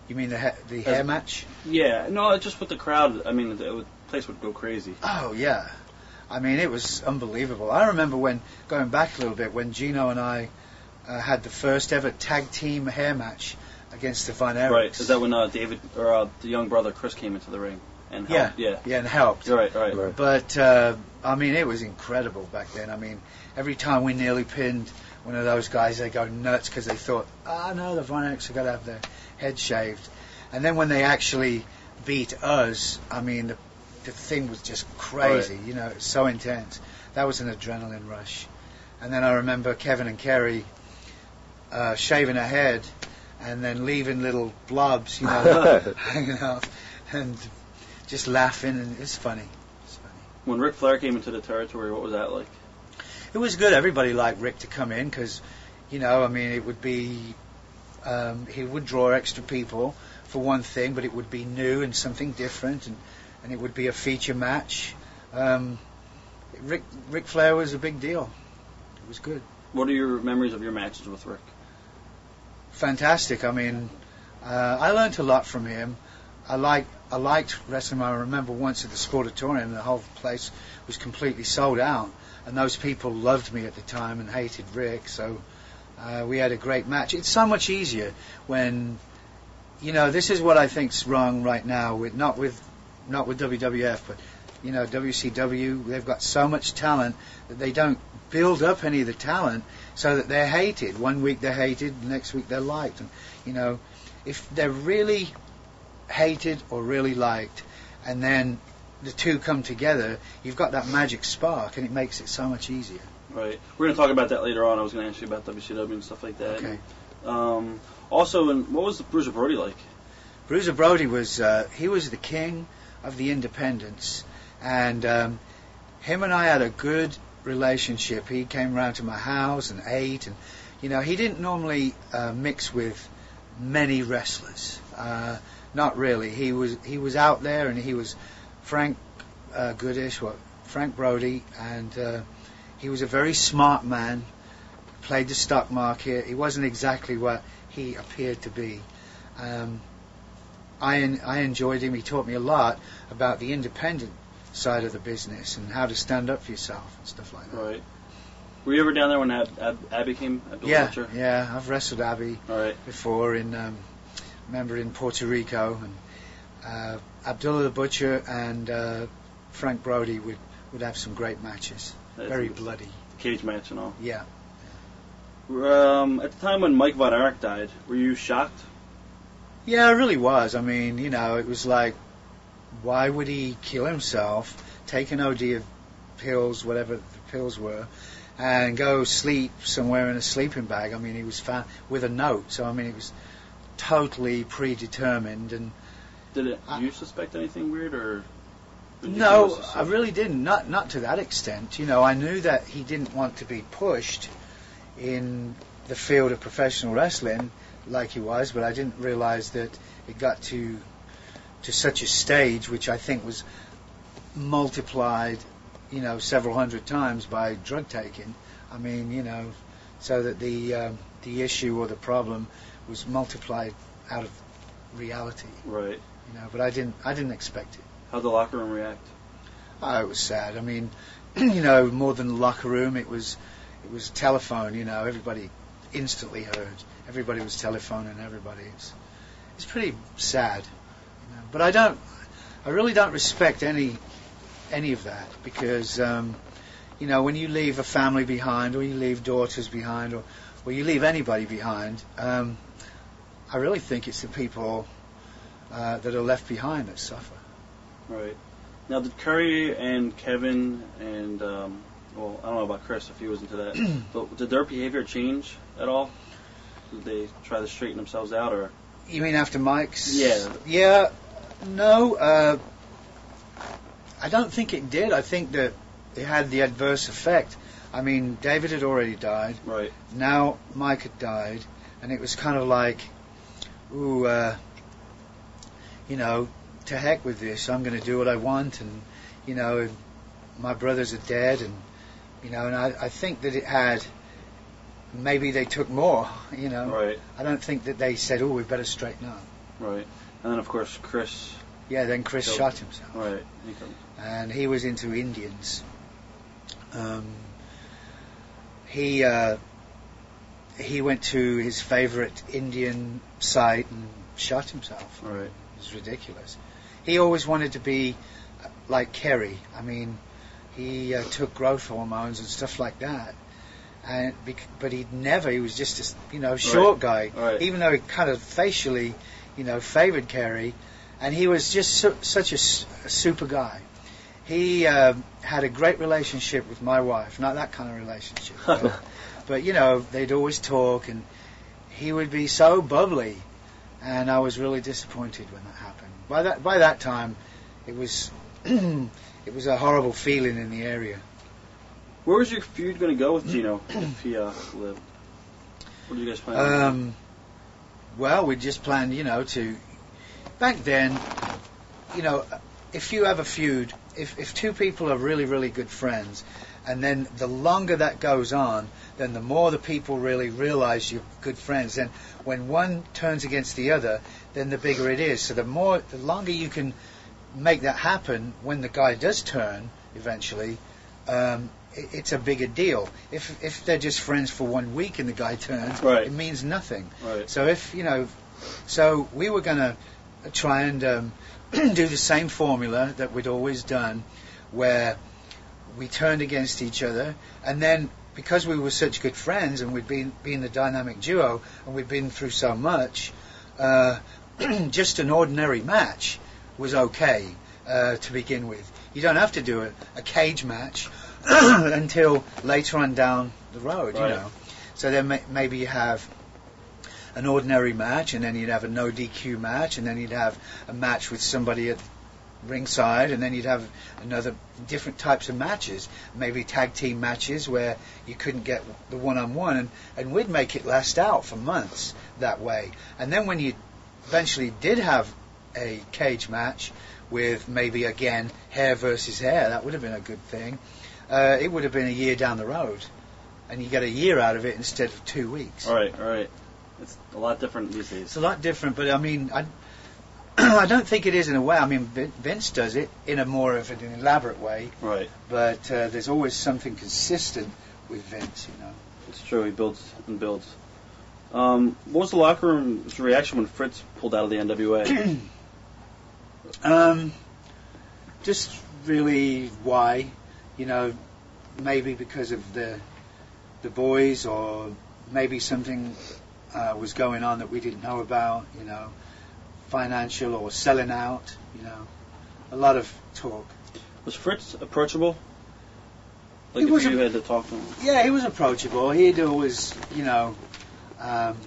You mean the ha- the hair match? yeah. No, just with the crowd. I mean, the the place would go crazy. Oh yeah, I mean it was unbelievable. I remember when going back a little bit when Gino and I uh, had the first ever tag team hair match against the Von Erichs. Right. Is that when uh, David or uh, the young brother Chris came into the ring and Yeah, helped? Yeah. yeah, and helped. Right. Right. Right. But uh, I mean, it was incredible back then. I mean, every time we nearly pinned one of those guys, they go nuts because they thought, ah, no, the Von Erichs are going to have their head shaved. And then when they actually beat us, I mean, the, the thing was just crazy. Right. You know, it was so intense. That was an adrenaline rush. And then I remember Kevin and Kerry uh, shaving her head and then leaving little blobs, you know, hanging out and just laughing, and it's funny. It's funny. When Ric Flair came into the territory, what was that like? It was good. Everybody liked Ric to come in because, you know, I mean, it would be, um, he would draw extra people for one thing, but it would be new and something different, and, and it would be a feature match. Um, Rick Ric Flair was a big deal. It was good. What are your memories of your matches with Ric? fantastic. I mean, uh, I learned a lot from him. I like I liked wrestling. I remember once at the Sportatorium, the whole place was completely sold out, and those people loved me at the time and hated Ric. So uh, we had a great match. It's so much easier when, you know, this is what I think's wrong right now with not with not with WWF, but you know WCW. They've got so much talent that they don't build up any of the talent so that they're hated. One week they're hated, the next week they're liked. And you know, if they're really hated or really liked, and then the two come together, you've got that magic spark, and it makes it so much easier. Right. We're going to talk about that later on. I was going to ask you about WCW and stuff like that. Okay. Um, also, and what was Bruiser Brody like? Bruiser Brody was uh, he was the king of the independents, and um, him and I had a good relationship. He came round to my house and ate, and you know he didn't normally uh, mix with many wrestlers. Uh, not really. He was he was out there, and he was Frank uh, Goodish, what Frank Brody, and uh, he was a very smart man. Played the stock market. He wasn't exactly what he appeared to be. Um, I I enjoyed him. He taught me a lot about the independent side of the business and how to stand up for yourself and stuff like that. Right. Were you ever down there when Ab- Ab- Abby came? Abdul Yeah, Butcher? yeah. I've wrestled Abby All right. before in um, remember in Puerto Rico and uh, Abdullah the Butcher and uh, Frank Brody would would have some great matches. That's Very bloody. Cage match and all. Yeah. Um, at the time when Mike Von Erich died, were you shocked? Yeah, I really was. I mean, you know, it was like, why would he kill himself, take an OD of pills, whatever the pills were, and go sleep somewhere in a sleeping bag? I mean, he was found with a note, so I mean, it was totally predetermined. And Did it, I- you suspect anything weird or? no, think it was I really didn't. Not not to that extent. You know, I knew that he didn't want to be pushed in the field of professional wrestling like he was, but I didn't realize that it got to to such a stage, which I think was multiplied, you know, several hundred times by drug taking. I mean, you know, so that the um, the issue or the problem was multiplied out of reality. Right. You know, but I didn't I didn't expect it. How'd the locker room react? Oh, it was sad. I mean, you know, more than the locker room, it was it was telephone. You know, everybody instantly heard. Everybody was telephoning everybody. It's it's pretty sad. You know. But I don't, I really don't respect any any of that because um, you know when you leave a family behind, or you leave daughters behind, or or you leave anybody behind, um, I really think it's the people uh, that are left behind that suffer. Right. Now, did Kerry and Kevin and um, well, I don't know about Chris if he was into that, but did their behavior change at all? Did they try to straighten themselves out, or You mean after Mike's? Yeah. Yeah. No, uh, I don't think it did. I think that it had the adverse effect. I mean, David had already died. right? Now Mike had died, and it was kind of like, ooh, uh, you know, to heck with this. I'm going to do what I want, and you know, my brothers are dead, and you know, and I, I think that it had. Maybe they took more, you know. Right. I don't think that they said, "Oh, we better straighten up." Right. And then of course Chris. Yeah, then Chris So- shot himself, Right. He and he was into Indians. Um, he uh, he went to his favorite Indian site and shot himself. Right. It was ridiculous. He always wanted to be uh, like Kerry. I mean, he uh, took growth hormones and stuff like that. And bec- but he'd never. He was just a you know short guy. Right. Even though he kind of facially, you know, favored Kerry, and he was just su- such a, s- a super guy. He um, had a great relationship with my wife. Not that kind of relationship, but, you know, they'd always talk, and he would be so bubbly, and I was really disappointed when that happened. By that by that time, it was it was a horrible feeling in the area. Where was your feud going to go with Gino if he uh, lived? What did you guys plan? on? Um, well, we just planned, you know, to. Back then, you know, if you have a feud, if, if two people are really, really good friends, and then the longer that goes on, then the more the people really realize you're good friends. And when one turns against the other, then the bigger it is. So the more, the longer you can make that happen when the guy does turn eventually, um, it, it's a bigger deal. If if they're just friends for one week and the guy turns, Right. it means nothing. right. So if you know, so we were going to try and um, do the same formula that we'd always done, where we turned against each other, and then because we were such good friends and we'd been been a dynamic duo and we'd been through so much, uh, just an ordinary match was okay uh, to begin with. You don't have to do a, a cage match until later on down the road, Right. you know. So then may, maybe you have an ordinary match, and then you'd have a no DQ match, and then you'd have a match with somebody at ringside, and then you'd have another different types of matches, maybe tag team matches where you couldn't get the one on one, and and we'd make it last out for months that way. And then when you eventually did have a cage match, with maybe again hair versus hair. That would have been a good thing. Uh, it would have been a year down the road, and you get a year out of it instead of two weeks. All right, all right. It's a lot different these days. It's a lot different, but I mean, I, I don't think it is in a way. I mean, Vin- Vince does it in a more of an elaborate way, Right. but uh, there's always something consistent with Vince, you know. It's true. He builds and builds. Um, what was the locker room's reaction when Fritz pulled out of the NWA? Um, just really why, you know, maybe because of the the boys, or maybe something uh, was going on that we didn't know about, you know, financial or selling out, you know, a lot of talk. was Fritz approachable? Like He if was you had to talk to him. Yeah, he was approachable. He'd always, you know, um,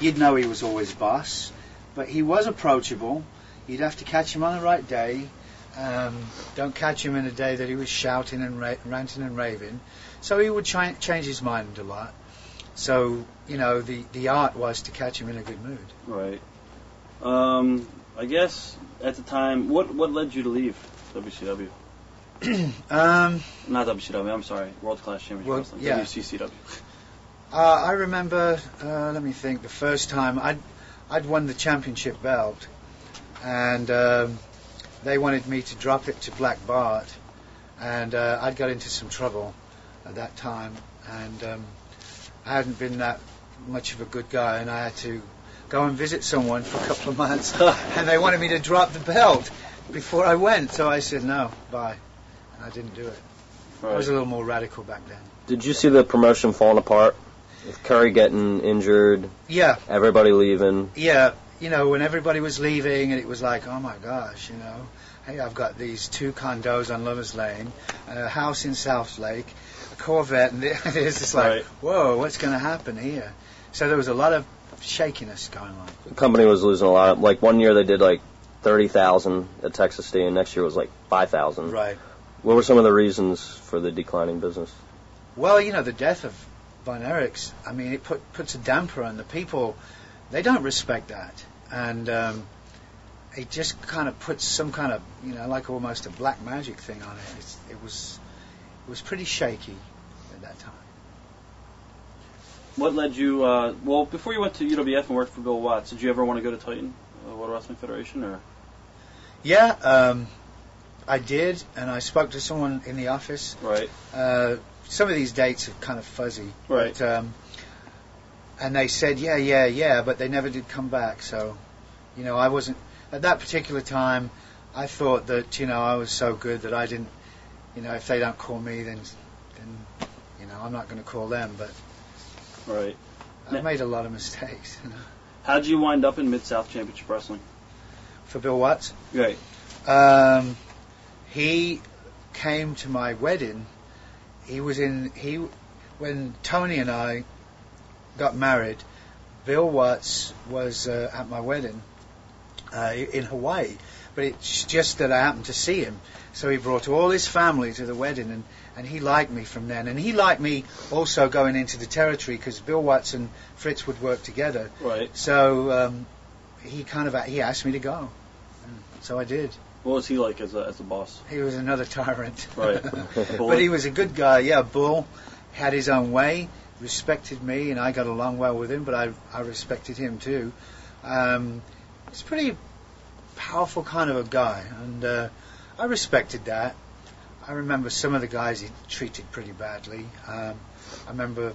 you'd know he was always boss, but he was approachable. You'd have to catch him on the right day. Um, don't catch him in a day that he was shouting and ra- ranting and raving. So he would chi- change his mind a lot. So you know, the the art was to catch him in a good mood. Right. Um, I guess at the time, what what led you to leave WCW? um, Not WCW. I'm sorry, World Class Championship Well, Wrestling. yeah. WCCW. Uh, I remember, uh, let me think, the first time I'd, I'd won the championship belt, and um, they wanted me to drop it to Black Bart, and uh, I'd got into some trouble at that time, and um, I hadn't been that much of a good guy, and I had to go and visit someone for a couple of months, and they wanted me to drop the belt before I went, so I said no, bye, and I didn't do it. I was a little more radical back then. Did you see the promotion falling apart? With Kerry getting injured, Yeah, everybody leaving. yeah, you know, when everybody was leaving, and it was like, oh my gosh, you know, hey, I've got these two condos on Lovers Lane, a house in South Lake, a Corvette, and it's just like, Right. whoa, what's going to happen here? So there was a lot of shakiness going on. The company was losing a lot. Like one year they did like thirty thousand at Texas State, and next year it was like five thousand. Right. What were some of the reasons for the declining business? Well, you know, the death of Von Erichs, I mean, it put, puts a damper on the people. They don't respect that. And um, it just kind of puts some kind of, you know, like almost a black magic thing on it. It's, it was it was pretty shaky at that time. What led you? Uh, well, before you went to UWF and worked for Bill Watts, did you ever want to go to Titan, uh, World Wrestling Federation, or Yeah, um, I did, and I spoke to someone in the office. right? Uh, some of these dates are kind of fuzzy. Right. But, um, and they said, yeah, yeah, yeah, but they never did come back. So, you know, I wasn't at that particular time. I thought that you know I was so good that I didn't, you know, if they don't call me, then, then, you know, I'm not going to call them. But Right. I Yeah. made a lot of mistakes. How'd you wind up in Mid South Championship Wrestling? For Bill Watts, Right. um, he came to my wedding. He was in he when Tony and I got married. Bill Watts was uh, at my wedding uh, in Hawaii, but it's just that I happened to see him. So he brought all his family to the wedding, and, and he liked me from then. And he liked me also going into the territory because Bill Watts and Fritz would work together. Right. So um, he kind of he asked me to go, and so I did. What was he like as a as a boss? He was another tyrant. Right. but he was a good guy. Yeah, Bull had his own way, respected me, and I got along well with him. But I I respected him too. Um, he's a pretty powerful kind of a guy, and uh, I respected that. I remember some of the guys he treated pretty badly. Um, I remember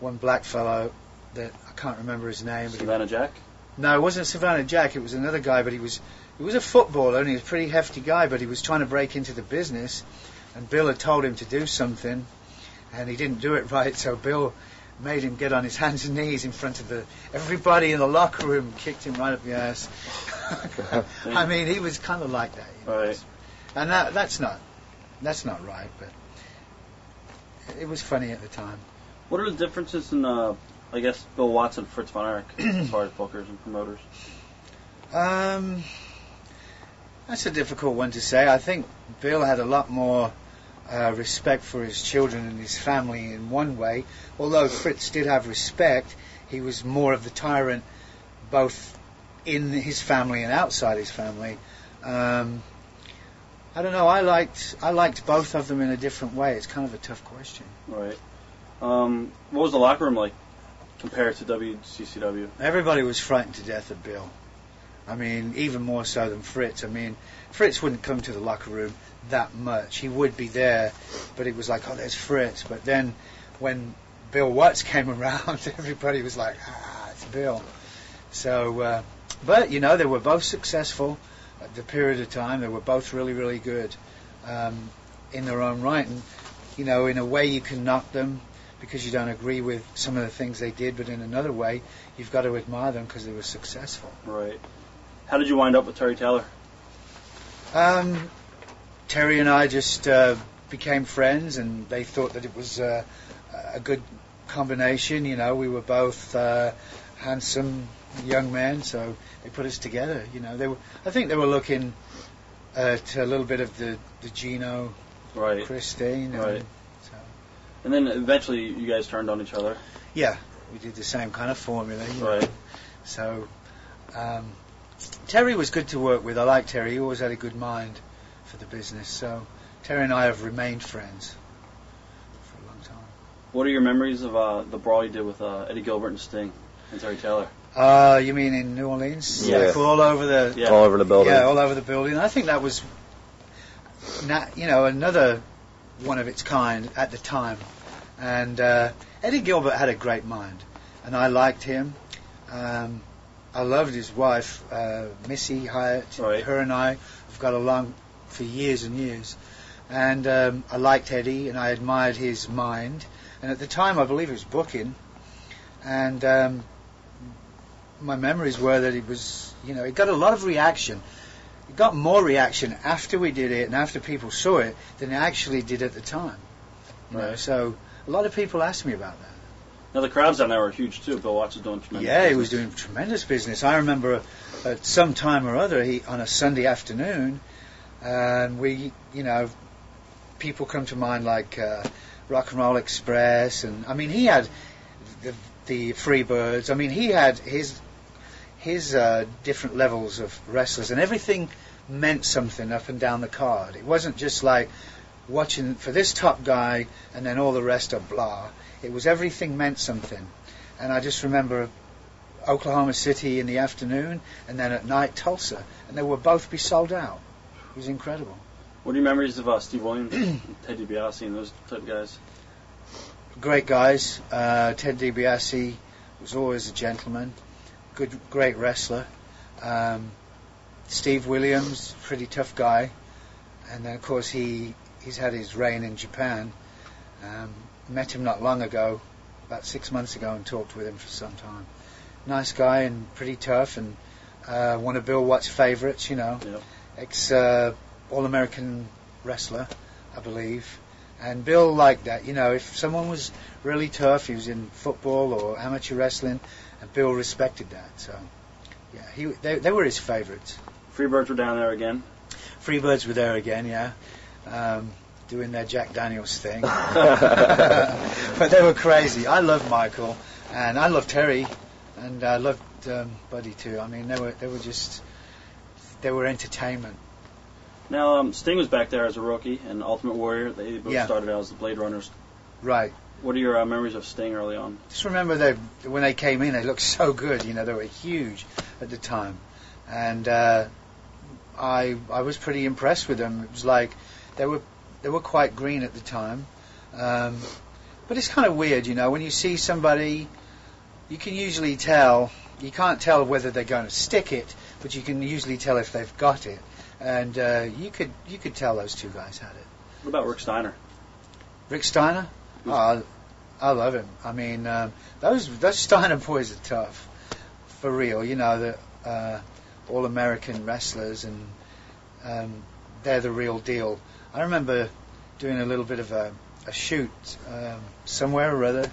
one black fellow that I can't remember his name. But he, Savannah Jack. no, it wasn't Savannah Jack. It was another guy, but he was he was a footballer and he was a pretty hefty guy. But he was trying to break into the business, and Bill had told him to do something, and he didn't do it right. So Bill made him get on his hands and knees in front of the everybody in the locker room, kicked him right up the ass. I mean, he was kind of like that, you know. Right. and that that's not that's not right, but it was funny at the time. What are the differences in, uh, I guess, Bill Watson, and Fritz von Erich, as far as bookers and promoters? Um, that's a difficult one to say. I think Bill had a lot more uh, respect for his children and his family in one way. Although Fritz did have respect, he was more of the tyrant, both in his family and outside his family. Um, I don't know. I liked I liked both of them in a different way. It's kind of a tough question. Right. Um, what was the locker room like compared to WCCW? Everybody was frightened to death of Bill. I mean, even more so than Fritz. I mean, Fritz wouldn't come to the locker room that much. He would be there, but it was like, oh, there's Fritz. But then when Bill Watts came around, everybody was like, ah, it's Bill. So, uh, but you know, they were both successful the period of time. They were both really, really good um, in their own right, and you know, in a way, you can knock them because you don't agree with some of the things they did, but in another way, you've got to admire them because they were successful. Right. How did you wind up with Terry Taylor? Um, Terry and I just uh, became friends, and they thought that it was uh, a good combination. You know, we were both uh, handsome young men, so they put us together. You know, they were. I think they were looking at a little bit of the the Gino, Right. Christine, and Right. so And then eventually you guys turned on each other. yeah, we did the same kind of formula. You know. Right. So um, Terry was good to work with. I like Terry. He always had a good mind for the business. So Terry and I have remained friends for a long time. What are your memories of uh, the brawl you did with uh, Eddie Gilbert and Sting and Terry Taylor? Uh, you mean in New Orleans? Yeah. Like all over the Yeah. All over the building. yeah, all over the building. I think that was, na you know, another one of its kind at the time. And uh, Eddie Gilbert had a great mind, and I liked him. Um, I loved his wife, uh, Missy Hyatt. Right. Her and I have got along for years and years. And um, I liked Eddie, and I admired his mind. And at the time, I believe he was booking. And um, my memories were that it was, you know, it got a lot of reaction. It got more reaction after we did it and after people saw it than it actually did at the time. You know, so a lot of people asked me about that. Now the crowds down there were huge too. Bill Watts was doing tremendous. Yeah, he was doing tremendous business. I remember at some time or other, he on a Sunday afternoon, and we, you know, people come to mind like uh, Rock and Roll Express, and I mean, he had the the Freebirds. I mean, he had his his uh, different levels of wrestlers, and everything meant something up and down the card. It wasn't just like watching for this top guy and then all the rest are blah. It was everything meant something. And I just remember Oklahoma City in the afternoon and then at night Tulsa, and they would both be sold out. It was incredible. What are your memories of uh, Steve Williams, Ted DiBiase, and those type of guys? Great guys. Uh, Ted DiBiase was always a gentleman, good, great wrestler. Um, Steve Williams, pretty tough guy, and then of course he he's had his reign in Japan. Um, met him not long ago, about six months ago, and talked with him for some time. Nice guy and pretty tough, and uh, one of Bill Watts' favourites, you know, Yeah. ex uh, All American wrestler, I believe. And Bill liked that, you know, if someone was really tough, he was in football or amateur wrestling, and Bill respected that. So, yeah, he they, they were his favourites. Freebirds were down there again. Freebirds were there again, yeah, um, doing their Jack Daniels thing. but they were crazy. I loved Michael, and I loved Terry, and I loved um, Buddy too. I mean, they were they were just they were entertainment. Now um, Sting was back there as a rookie, and Ultimate Warrior. They both Yeah. started out as the Blade Runners. Right. What are your uh, memories of Sting early on? Just remember they when they came in, they looked so good. You know, they were huge at the time, and uh, I I was pretty impressed with them. It was like they were they were quite green at the time, um, but it's kind of weird, you know, when you see somebody, you can usually tell. You can't tell whether they're going to stick it, but you can usually tell if they've got it. And uh, you could you could tell those two guys had it. What about Rick Steiner? Rick Steiner? Oh, I, love him. I mean, um, those those Steiner boys are tough, for real. You know, the uh, all American wrestlers, and um, they're the real deal. I remember doing a little bit of a, a shoot um, somewhere or other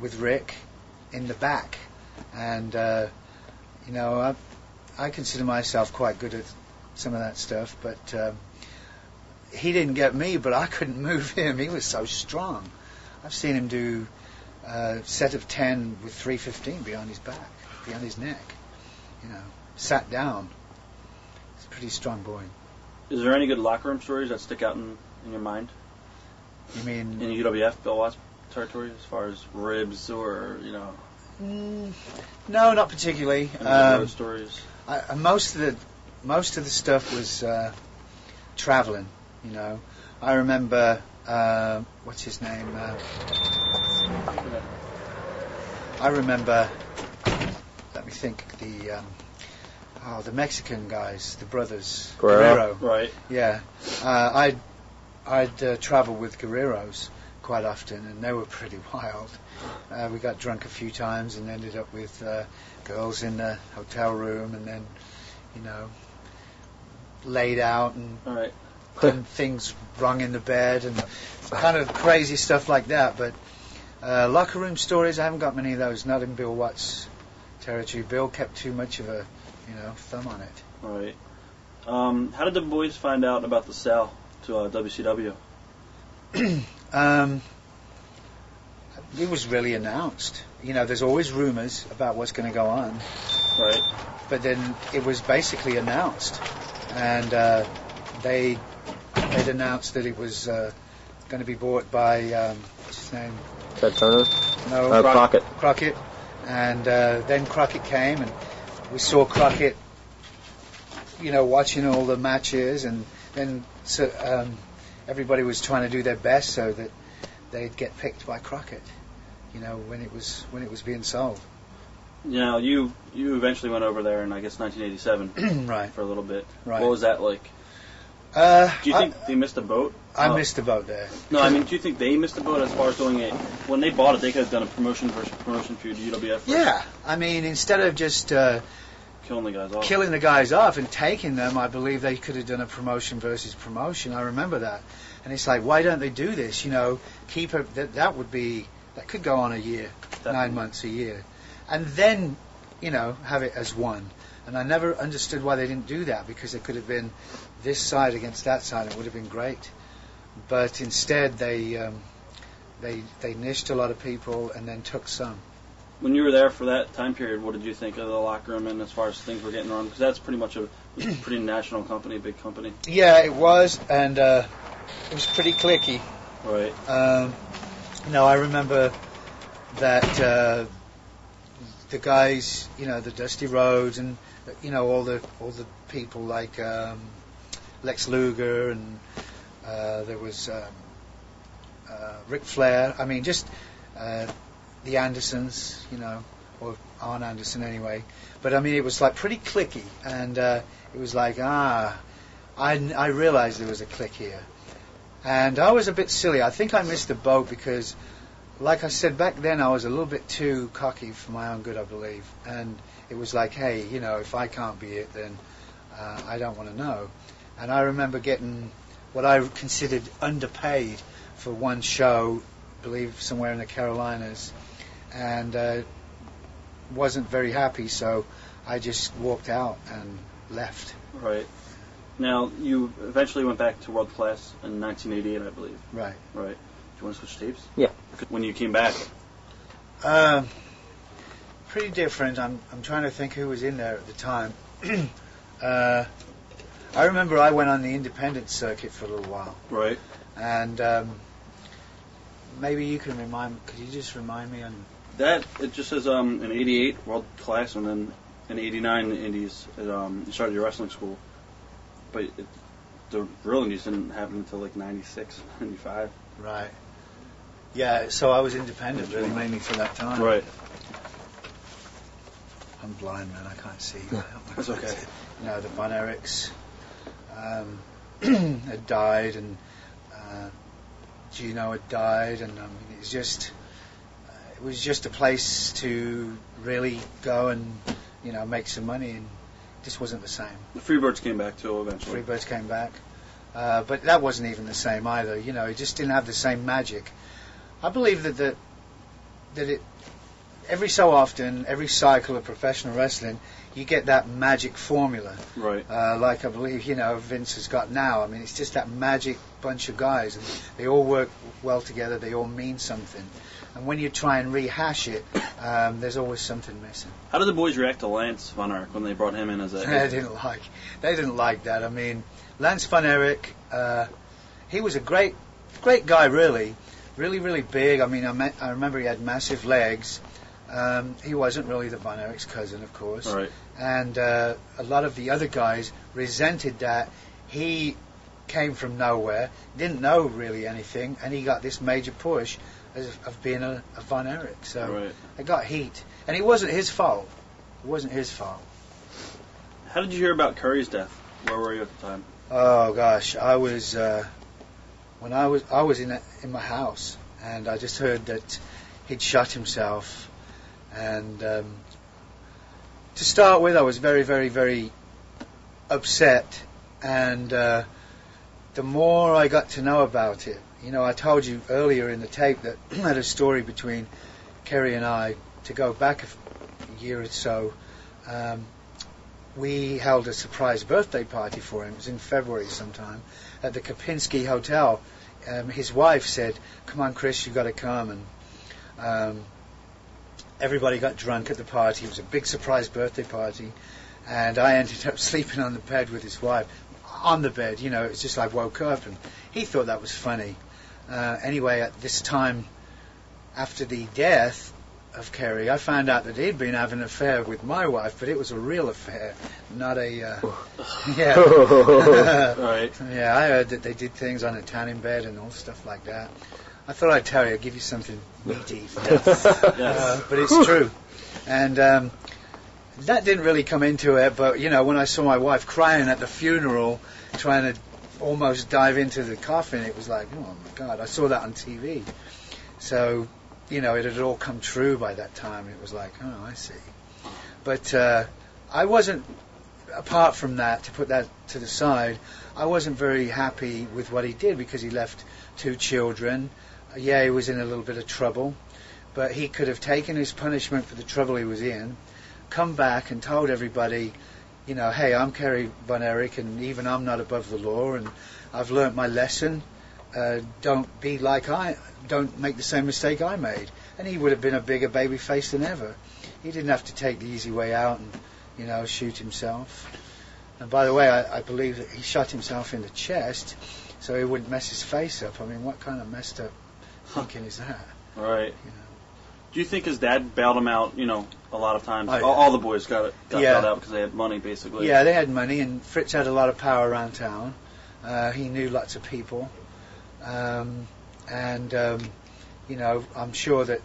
with Rick in the back, and uh, you know, I, I consider myself quite good at some of that stuff, but. Um, he didn't get me, but I couldn't move him. He was so strong. I've seen him do a set of 10 with 315 behind his back, behind his neck. You know, sat down. He's a pretty strong boy. Is there any good locker room stories that stick out in, in your mind You mean? in UWF Bill Watts territory as far as ribs or you know Mm, no, not particularly. Um, stories? I, uh, most of the most of the stuff was uh, traveling. You know, I remember uh, what's his name. Uh, I remember. Let me think. The um, oh, the Mexican guys, the brothers Guerrero. Right. Yeah, uh, I'd I'd uh, travel with Guerreros quite often, and they were pretty wild. Uh, we got drunk a few times and ended up with uh, girls in the hotel room, and then you know laid out and All right. Done things wrong in the bed and kind of crazy stuff like that. But uh, locker room stories, I haven't got many of those. Not in Bill Watts' territory. Bill kept too much of a you know thumb on it. Right. Um, how did the boys find out about the sale to uh, WCW? Um, it was really announced. You know, there's always rumors about what's going to go on, Right. but then it was basically announced, and uh, they they'd announced that it was uh, going to be bought by um, what's his name? Ted Turner. No, Uh, Crockett. Crockett, and uh, then Crockett came, and we saw Crockett, you know, watching all the matches, and then so, um, everybody was trying to do their best so that they'd get picked by Crockett, you know, when it was when it was being sold. You know, you you eventually went over there in I guess 1987 right, for a little bit. right. What was that like? Uh, Do you I, think they missed a boat? I Uh, missed the boat there. No, I mean, do you think they missed a boat as far as doing it? When they bought it, they could have done a promotion versus promotion feud, UWF. versus Yeah, I mean, instead of just uh, Killing the guys off. killing the guys off and taking them, I believe they could have done a promotion versus promotion. I remember that, and it's like, why don't they do this? You know, keep it. That that would be that could go on a year, Definitely. nine months a year, and then, you know, have it as one. And I never understood why they didn't do that because it could have been this side against that side. It would have been great, but instead they um, they they niched a lot of people and then took some. When you were there for that time period, what did you think of the locker room and as far as things were getting run? Because that's pretty much a pretty national company, a big company. Yeah, it was, and uh, it was pretty clicky. Right. Um, no, I remember that uh, the guys, you know, the Dusty Rhodes, and you know all the all the people like um, Lex Luger, and uh, there was um, uh, Ric Flair. I mean, just uh, the Andersons, you know, or Arn Anderson anyway. But I mean, it was like pretty clicky, and uh, it was like ah, I I realized there was a click here. And I was a bit silly. I think I missed the boat because, like I said back then, I was a little bit too cocky for my own good, I believe. And it was like, hey, you know, if I can't be it, then uh, I don't want to know. And I remember getting what I considered underpaid for one show, I believe somewhere in the Carolinas, and uh, wasn't very happy. So I just walked out and left. Right. Now you eventually went back to world class in 1988, I believe. Right. Right. Do you want to switch tapes? Yeah. When you came back, Um, pretty different. I'm I'm trying to think who was in there at the time. uh, I remember I went on the independent circuit for a little while, right? and um, maybe you can remind. Could you just remind me on? That it just says um in '88 world class, and then an '89 the Indies it, um you started your wrestling school, but it, the real Indies didn't happen until like '96, '95. Right. Yeah. So I was independent really mainly for that time. Right. I'm blind, man. I can't see. That's okay. You know, the Von Erichs um, had died, and uh, Gino had died, and I mean, it was just uh, it was just a place to really go and you know make some money, and it just wasn't the same. The Freebirds came back too eventually. Freebirds came back, uh, but that wasn't even the same either. You know, it just didn't have the same magic. I believe that the, that it every so often, every cycle of professional wrestling, you get that magic formula, Right. uh, like I believe you know Vince has got now. I mean, it's just that magic bunch of guys, and they all work well together. They all mean something. And when you try and rehash it, um, there's always something missing. How did the boys react to Lance Von Erich when they brought him in as a? They didn't like. They didn't like that. I mean, Lance Von Erich, uh, he was a great, great guy. Really, really, really big. I mean, I, met, I remember he had massive legs. Um, he wasn't really the Von Erich's cousin, of course. Right. And uh, a lot of the other guys resented that he came from nowhere, didn't know really anything, and he got this major push as of being a, a Von Erich. So Right. it got heat, and it wasn't his fault. It wasn't his fault. How did you hear about Kerry's death? Where were you at the time? Oh gosh, I was uh, when I was I was in a, in my house, and I just heard that he'd shot himself. And um, to start with, I was very, very, very upset. And uh, the more I got to know about it, you know, I told you earlier in the tape that I had a story between Kerry and I to go back a year or so. Um, we held a surprise birthday party for him. It was in February sometime at the Kempinski Hotel. Um, his wife said, "Come on, Chris, you've got to come." And um, everybody got drunk at the party. It was a big surprise birthday party, and I ended up sleeping on the bed with his wife. On the bed, you know, it's just like woke up, and he thought that was funny. Uh, anyway, at this time, after the death of Kerry, I found out that he'd been having an affair with my wife, but it was a real affair, not a. Uh, yeah. Right. Yeah, I heard that they did things on a tanning bed and all stuff like that. I thought I'd tell you, I'd give you something meaty. Yes. Uh, but it's true. And um, that didn't really come into it, but, you know, when I saw my wife crying at the funeral, trying to almost dive into the coffin, it was like, oh my God, I saw that on TV. So, you know, it had all come true by that time. It was like, oh, I see. But uh, I wasn't, apart from that, to put that to the side, I wasn't very happy with what he did because he left two children. Yeah, he was in a little bit of trouble, but he could have taken his punishment for the trouble he was in, come back and told everybody, you know, hey, I'm Kerry Von Erich, and even I'm not above the law, and I've learnt my lesson. Uh, don't be like I, don't make the same mistake I made. And he would have been a bigger baby face than ever. He didn't have to take the easy way out and, you know, shoot himself. And by the way, I, I believe that he shot himself in the chest so he wouldn't mess his face up. I mean, what kind of messed up thinking is that? Right. You know. Do you think his dad bailed him out? You know, a lot of times. Oh, yeah. all, all the boys got got Yeah. bailed out because they had money, basically. Yeah, they had money, and Fritz had a lot of power around town. Uh, he knew lots of people, um, and um, you know, I'm sure that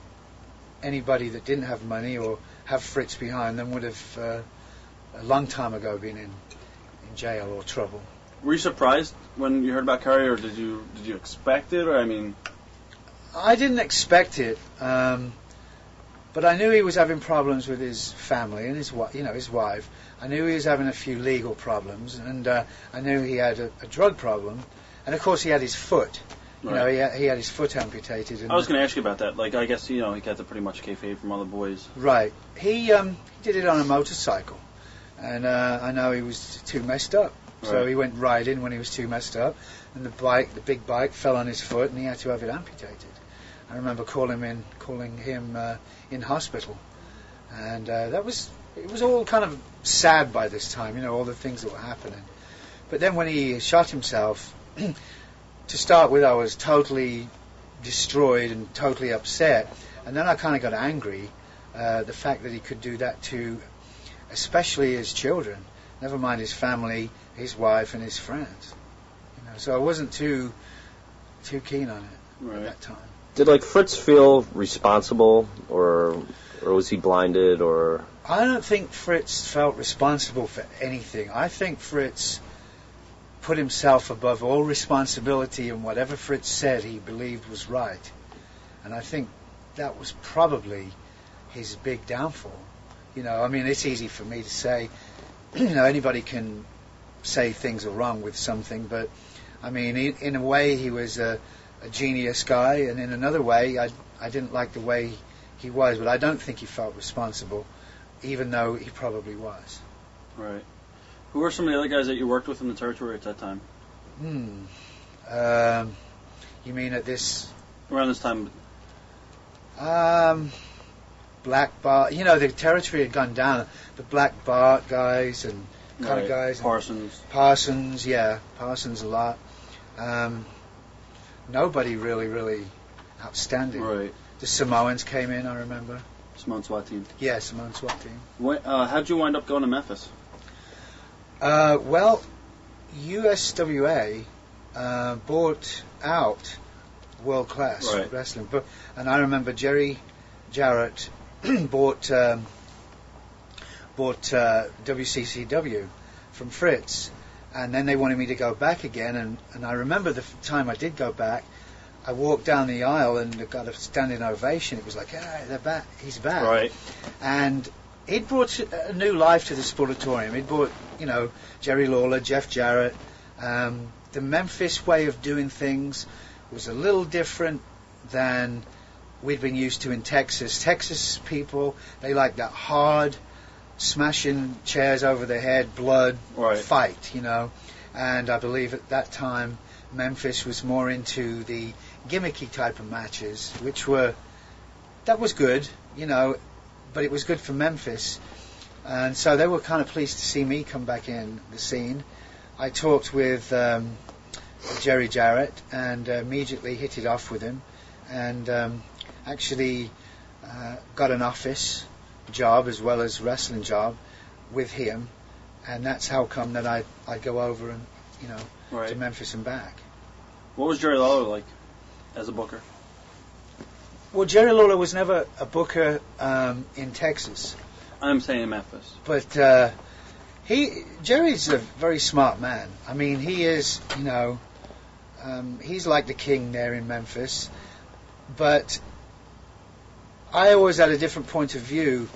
anybody that didn't have money or have Fritz behind them would have uh, a long time ago been in in jail or trouble. Were you surprised when you heard about Kerry, or did you did you expect it? Or I mean, I didn't expect it, um, but I knew he was having problems with his family and his you know his wife. I knew he was having a few legal problems, and uh, I knew he had a, a drug problem, and of course he had his foot. You know, he had, he had his foot amputated. And I was going to ask you about that. Like, I guess you know he got to pretty much kayfabe from all the boys. Right. He um, he did it on a motorcycle, and uh, I know he was too messed up. So Right. he went riding when he was too messed up, and the bike, the big bike, fell on his foot, and he had to have it amputated. I remember calling him in, calling him uh, in hospital, and uh, that was it was all kind of sad by this time, you know, all the things that were happening. But then when he shot himself, to start with, I was totally destroyed and totally upset, and then I kind of got angry. Uh, the fact that he could do that to, especially his children, never mind his family, his wife, and his friends. You know, so I wasn't too too keen on it at that time. Did like Fritz feel responsible, or or was he blinded, or I don't think Fritz felt responsible for anything. I think Fritz put himself above all responsibility, and whatever Fritz said, he believed was right. And I think that was probably his big downfall. You know, I mean, it's easy for me to say. You know, anybody can say things are wrong with something, but I mean, in, in a way, he was a, a genius guy, and in another way, I I didn't like the way he was, but I don't think he felt responsible even though he probably was. Right. Who were some of the other guys that you worked with in the territory at that time? Hmm. Um, you mean at this Around this time, um, Black Bart? You know, the territory had gone down. The Black Bart guys and kind right, of guys. Parsons. Parsons, yeah, Parsons a lot. Um, nobody really, really outstanding. Right. The Samoans came in, I remember. Samoan SWAT team. Yeah, Samoan SWAT team. When, uh, how'd you wind up going to Memphis? Uh, well, USWA uh, bought out world class Right. wrestling, but and I remember Jerry Jarrett bought um, bought uh, WCCW from Fritz, and then they wanted me to go back again, and, and I remember the f- time I did go back. I walked down the aisle and got a standing ovation. It was like, ah, they're back. He's back Right. and it brought a new life to the sportatorium. It brought, you know, Jerry Lawler, Jeff Jarrett. Um, the Memphis way of doing things was a little different than we'd been used to in Texas. Texas people, they like that hard, smashing chairs over their head, blood Right. fight, you know. And I believe at that time, Memphis was more into the gimmicky type of matches, which were that was good, you know, but it was good for Memphis. And so they were kind of pleased to see me come back in the scene. I talked with um, Jerry Jarrett and uh, immediately hit it off with him, and um, actually uh, got an office job as well as wrestling job with him, and that's how come that I I go over and you know to Memphis and back. What was Jerry Lawler like as a booker? Well, Jerry Lawler was never a booker um, in Texas. I'm saying Memphis. but uh, he Jerry's a very smart man. I mean, he is, you know, um, he's like the king there in Memphis. But I always had a different point of view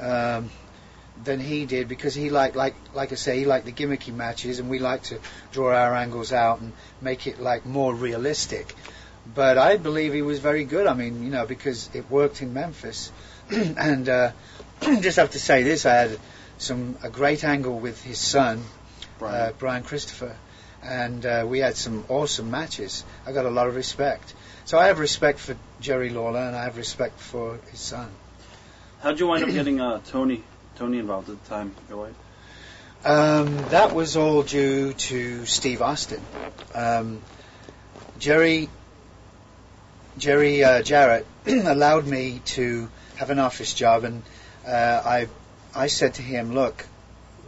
um, than he did because he liked, like, like I say, he liked the gimmicky matches, and we like to draw our angles out and make it like more realistic. But I believe he was very good. I mean, you know, because it worked in Memphis, and uh, just have to say this: I had some a great angle with his son, Brian. uh, Brian Christopher, and uh, we had some awesome matches. I got a lot of respect. So I have respect for Jerry Lawler, and I have respect for his son. How'd you wind up getting uh, Toni Toni involved at the time, your? Um, that was all due to Steve Austin. Um, Jerry Jerry uh, Jarrett allowed me to have an office job, and uh, I I said to him, "Look,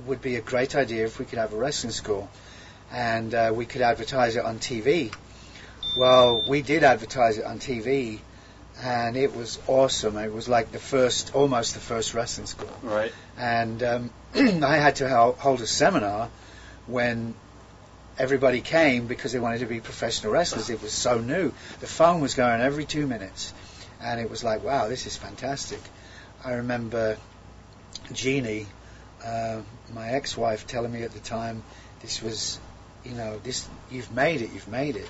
would be a great idea if we could have a wrestling school, and uh, we could advertise it on TV." Well, we did advertise it on TV, and it was awesome. It was like the first, almost the first wrestling school Right. and um, I had to hold a seminar when everybody came because they wanted to be professional wrestlers. It was so new. The phone was going every two minutes, and it was like, wow, this is fantastic. I remember Jeannie, uh, my ex-wife, telling me at the time, this was, you know, this you've made it, you've made it.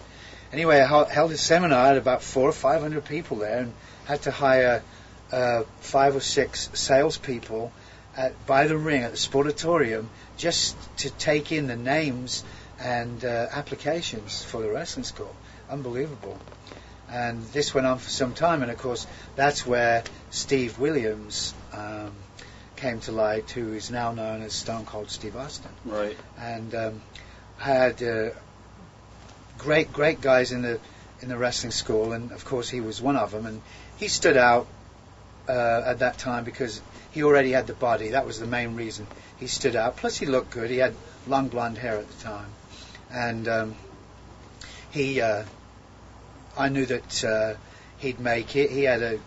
Anyway, I held a seminar. I had about four or five hundred people there, and had to hire uh, five or six salespeople at, by the ring at the Sportatorium just to take in the names and uh, applications for the wrestling school. Unbelievable. And this went on for some time, and of course, that's where Steve Williams um, came to light, who is now known as Stone Cold Steve Austin Right. and um, had uh, great great guys in the in the wrestling school, and of course he was one of them. And he stood out uh, at that time because he already had the body. That was the main reason he stood out. Plus he looked good. He had long blonde hair at the time, and um, he uh, I knew that uh, he'd make it. He had a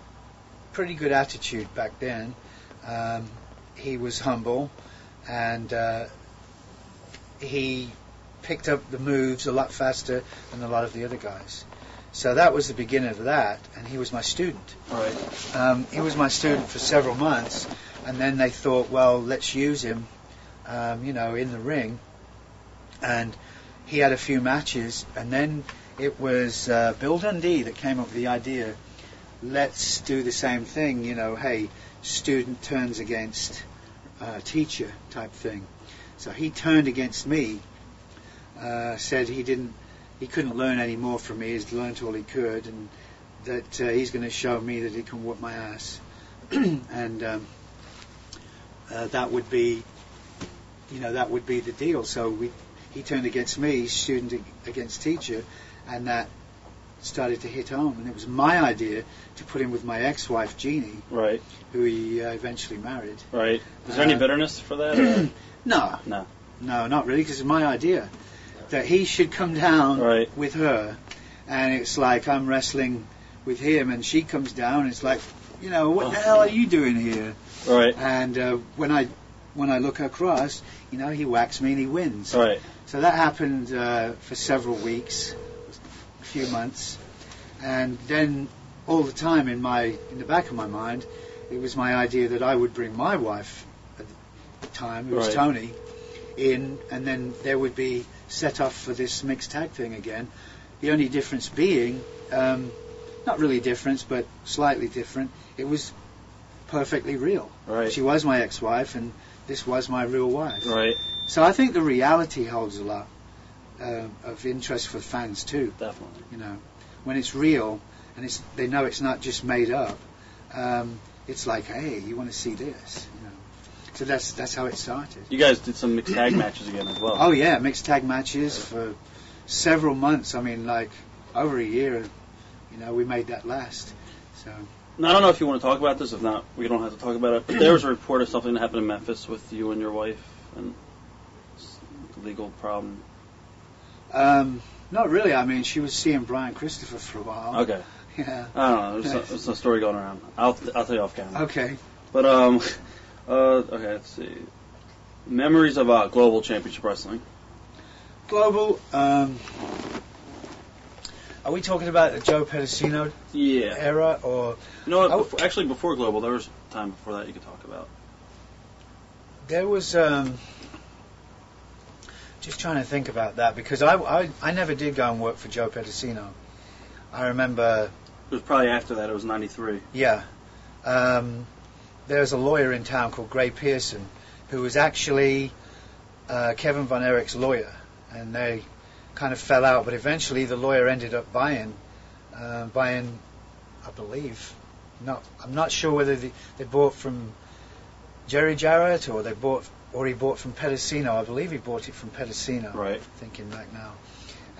pretty good attitude back then. Um, he was humble, and uh, he picked up the moves a lot faster than a lot of the other guys. So that was the beginning of that, and he was my student. Right. Um, he was my student for several months, and then they thought, well, let's use him, um, you know, in the ring. And he had a few matches, and then it was uh, Bill Dundee that came up with the idea. Let's do the same thing, you know. Hey, student turns against uh, teacher type thing. So he turned against me, uh, said he didn't, he couldn't learn any more from me. He's learned all he could, and that uh, he's going to show me that he can whoop my ass, and um, uh, that would be, you know, that would be the deal. So we, he turned against me, student ag- against teacher, and that started to hit home. And it was my idea to put him with my ex-wife Jeannie, Right, who he uh, eventually married. right. Is there any Uh, bitterness for that? No, No. no, not really, because it's my idea that he should come down Right. with her, and it's like I'm wrestling with him, and she comes down. And it's like, you know, what the hell are you doing here? Right, And uh, when I when I look across, you know, he whacks me and he wins. right. So that happened uh, for several weeks, a few months, and then all the time in my in the back of my mind, it was my idea that I would bring my wife at the time, who was Right. Toni, in, and then there would be set off for this mixed tag thing again. The only difference being, um, not really difference, but slightly different. It was perfectly real. Right. She was my ex-wife, and this was my real wife. Right, So I think the reality holds a lot uh, of interest for fans too. definitely. You know, when it's real and it's they know it's not just made up. Um, it's like, hey, you want to see this? So that's that's how it started. You guys did some mixed tag matches again as well. Oh yeah, mixed tag matches for several months. I mean, like over a year. You know, we made that last. So Now, I don't know if you want to talk about this. If not, we don't have to talk about it. But there was a report of something that happened in Memphis with you and your wife and legal problem. um, not really. I mean, she was seeing Brian Christopher for a while. Okay. Yeah. I don't know. There's, a, there's a story going around. I'll, I'll tell you off camera. Okay. But, um, uh, okay, let's see. Memories of uh, Global Championship Wrestling. Global. Um, are we talking about the Joe Pedicino Yeah. era, or You know what? I w- Before, actually, before Global, there was time before that you could talk about. there was? Um, just trying to think about that because I, I I never did go and work for Joe Pedicino. I remember, It was probably after that. It was 93. yeah. Um, there's a lawyer in town called Grey Pierson who was actually uh, Kevin Von Erich's lawyer, and they kind of fell out. But eventually, the lawyer ended up buying, uh, buying, I believe, not. I'm not sure whether they, they bought from Jerry Jarrett or they bought, or he bought from Pedicino. I believe he bought it from Pedicino. Right. Thinking back now,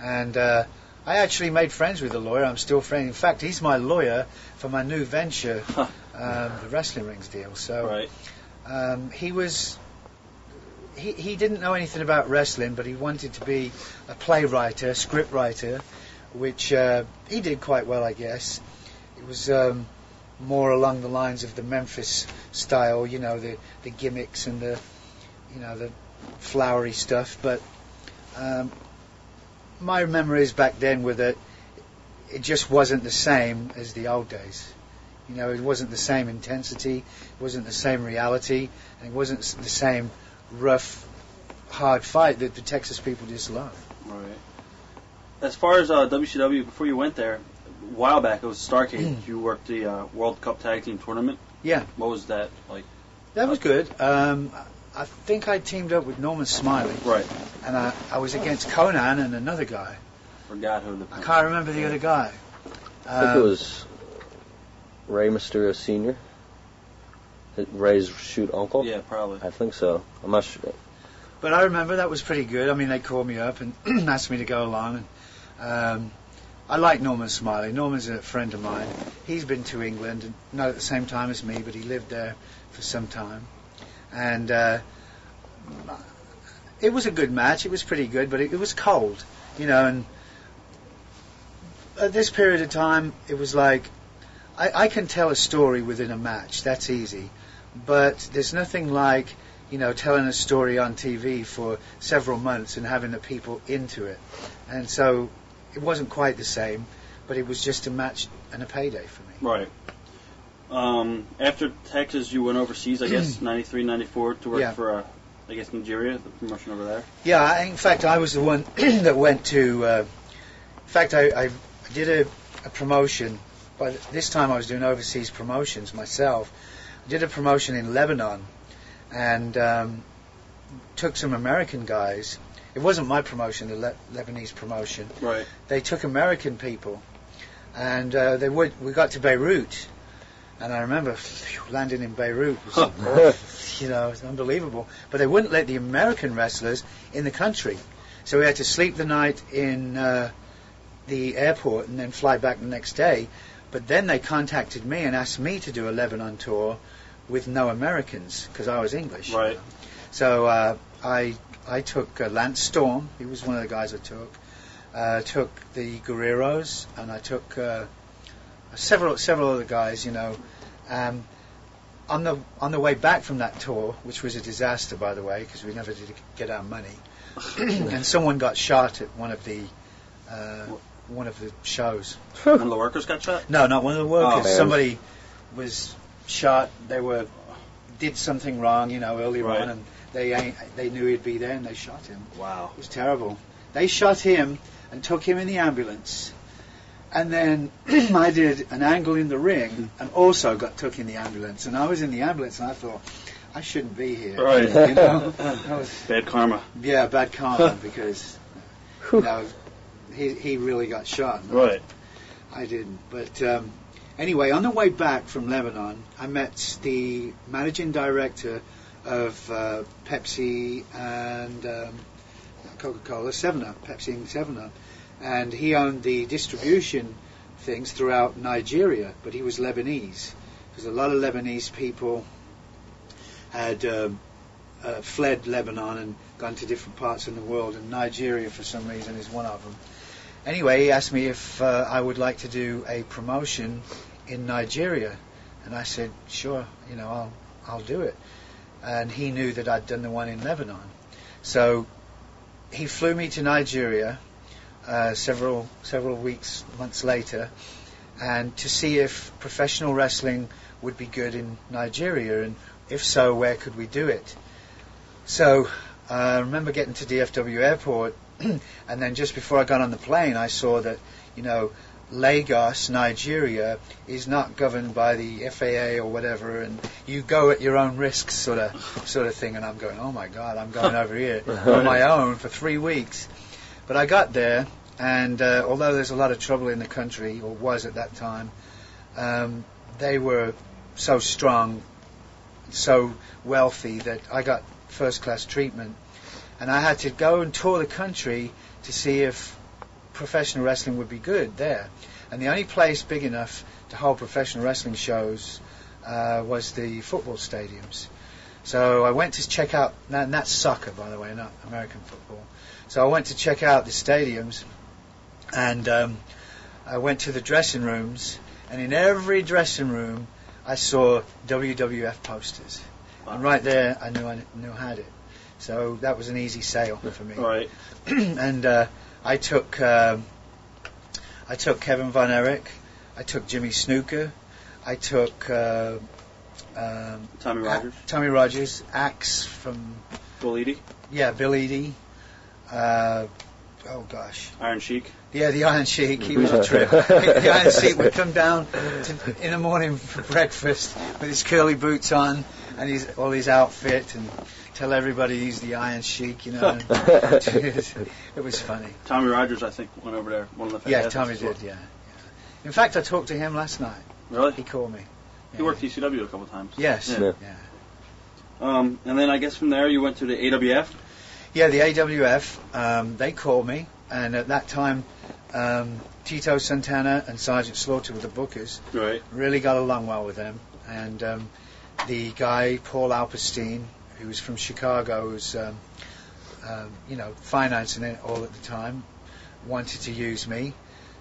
and uh, I actually made friends with the lawyer. I'm still friends. In fact, he's my lawyer for my new venture. Um, the wrestling rings deal. So Right. um, he was. He, he didn't know anything about wrestling, but he wanted to be a playwright, a script writer, which uh, he did quite well, I guess. It was um, more along the lines of the Memphis style, you know, the, the gimmicks and the, you know, the flowery stuff. But um, my memories back then were that it just wasn't the same as the old days. You know, it wasn't the same intensity, it wasn't the same reality, and it wasn't the same rough, hard fight that the Texas people just love. Right. As far as uh, WCW, before you went there, a while back, it was Starcade. you worked the uh, World Cup Tag Team Tournament. Yeah. What was that like? That was good. Um, I think I teamed up with Norman Smiley, Right. and I, I was against Konnan and another guy. Forgot who the. I can't remember the other guy. I think Um, it was Rey Mysterio Senior. Rey's shoot uncle. Yeah, probably. I think so. I'm not sure. But I remember that was pretty good. I mean, they called me up and asked me to go along. And um, I like Norman Smiley. Norman's a friend of mine. He's been to England, and not at the same time as me, but he lived there for some time. And uh, it was a good match. It was pretty good, but it, it was cold, you know. And at this period of time, it was like I, I can tell a story within a match. That's easy, but there's nothing like you know, telling a story on TV for several months and having the people into it. And so it wasn't quite the same, but it was just a match and a payday for me. Right. Um, after Texas, you went overseas, I guess, 93, 94, to work Yeah. for, uh, I guess, Nigeria, the promotion over there. Yeah, I, in fact, I was the one that went to. Uh, in fact, I, I did a, a promotion. By th- this time, I was doing overseas promotions myself. I did a promotion in Lebanon, and um, took some American guys. It wasn't my promotion, the Le- Lebanese promotion. Right. They took American people, and uh, they would. We got to Beirut, and I remember phew, landing in Beirut. Was you know, it's unbelievable. But they wouldn't let the American wrestlers in the country, so we had to sleep the night in uh, the airport and then fly back the next day. But then they contacted me and asked me to do a Lebanon tour with no Americans because I was English. Right. So uh, I I took uh, Lance Storm. He was one of the guys I took. Uh, took the Guerreros and I took uh, several several other guys. You know. Um, on the on the way back from that tour, which was a disaster by the way, because we never did get our money, and someone got shot at one of the uh, one of the shows. One of the workers got shot. No, not one of the workers. Oh. Somebody was shot. They were did something wrong, you know, earlier Right. on, and they they knew he'd be there, and they shot him. Wow. It was terrible. They shot him and took him in the ambulance, and then I did an angle in the ring hmm. and also got took in the ambulance. And I was in the ambulance, and I thought. I shouldn't be here. Right. You know? Was, Bad karma. yeah, bad karma because you know he he really got shot. Right. I didn't. But um, anyway, on the way back from Lebanon, I met the managing director of uh, Pepsi and um, Coca-Cola, Seven Up, Pepsi and Seven Up, and he owned the distribution things throughout Nigeria. But he was Lebanese because a lot of Lebanese people had. Um, uh, fled Lebanon and gone to different parts of the world, and Nigeria, for some reason, is one of them. Anyway, he asked me if uh, I would like to do a promotion in Nigeria, and I said, sure, you know, I'll I'll do it. And he knew that I'd done the one in Lebanon, so he flew me to Nigeria uh, several several weeks, months later, and to see if professional wrestling would be good in Nigeria, and if so, where could we do it? So uh, I remember getting to DFW Airport, and then just before I got on the plane, I saw that you know Lagos, Nigeria, is not governed by the FAA or whatever, and you go at your own risk, sort of sort of thing. And I'm going, oh my God, I'm going over here on my own for three weeks. But I got there, and uh, although there's a lot of trouble in the country, or was at that time, um, they were so strong, so wealthy that I got first class treatment. And I had to go and tour the country to see if professional wrestling would be good there. And the only place big enough to hold professional wrestling shows uh, was the football stadiums. So I went to check out, and that's soccer, by the way, not American football. So I went to check out the stadiums, and um, I went to the dressing rooms, and in every dressing room, I saw WWF posters. And right there, I knew I knew I had it. So that was an easy sale for me. Right. and uh, I took um, I took Kevin Von Erich, I took Jimmy Snuka, I took uh, um, Tommy A- Rogers. Tommy Rogers, Axe from Bill Eadie. yeah Bill Eadie. Uh, oh gosh, Iron Sheik. yeah, the Iron Sheik. He was a trip. the Iron Sheik would come down to, in the morning for breakfast with his curly boots on and his all his outfit and tell everybody he's the Iron Sheik. You know, it was funny. Tommy Rogers, I think, went over there. One of the Yeah, Tommy did. Yeah, yeah. In fact, I talked to him last night. Really? He called me. He worked ECW a couple times. Yes. Yeah. yeah. Um, and then I guess from there you went to the AWF. Yeah, the AWF, um, they called me, and at that time, um, Tito Santana and Sergeant Slaughter were the bookers. Right. Really got along well with them. And um, the guy, Paul Alperstein, who was from Chicago, who was, um, um, you know, financing it all at the time, wanted to use me.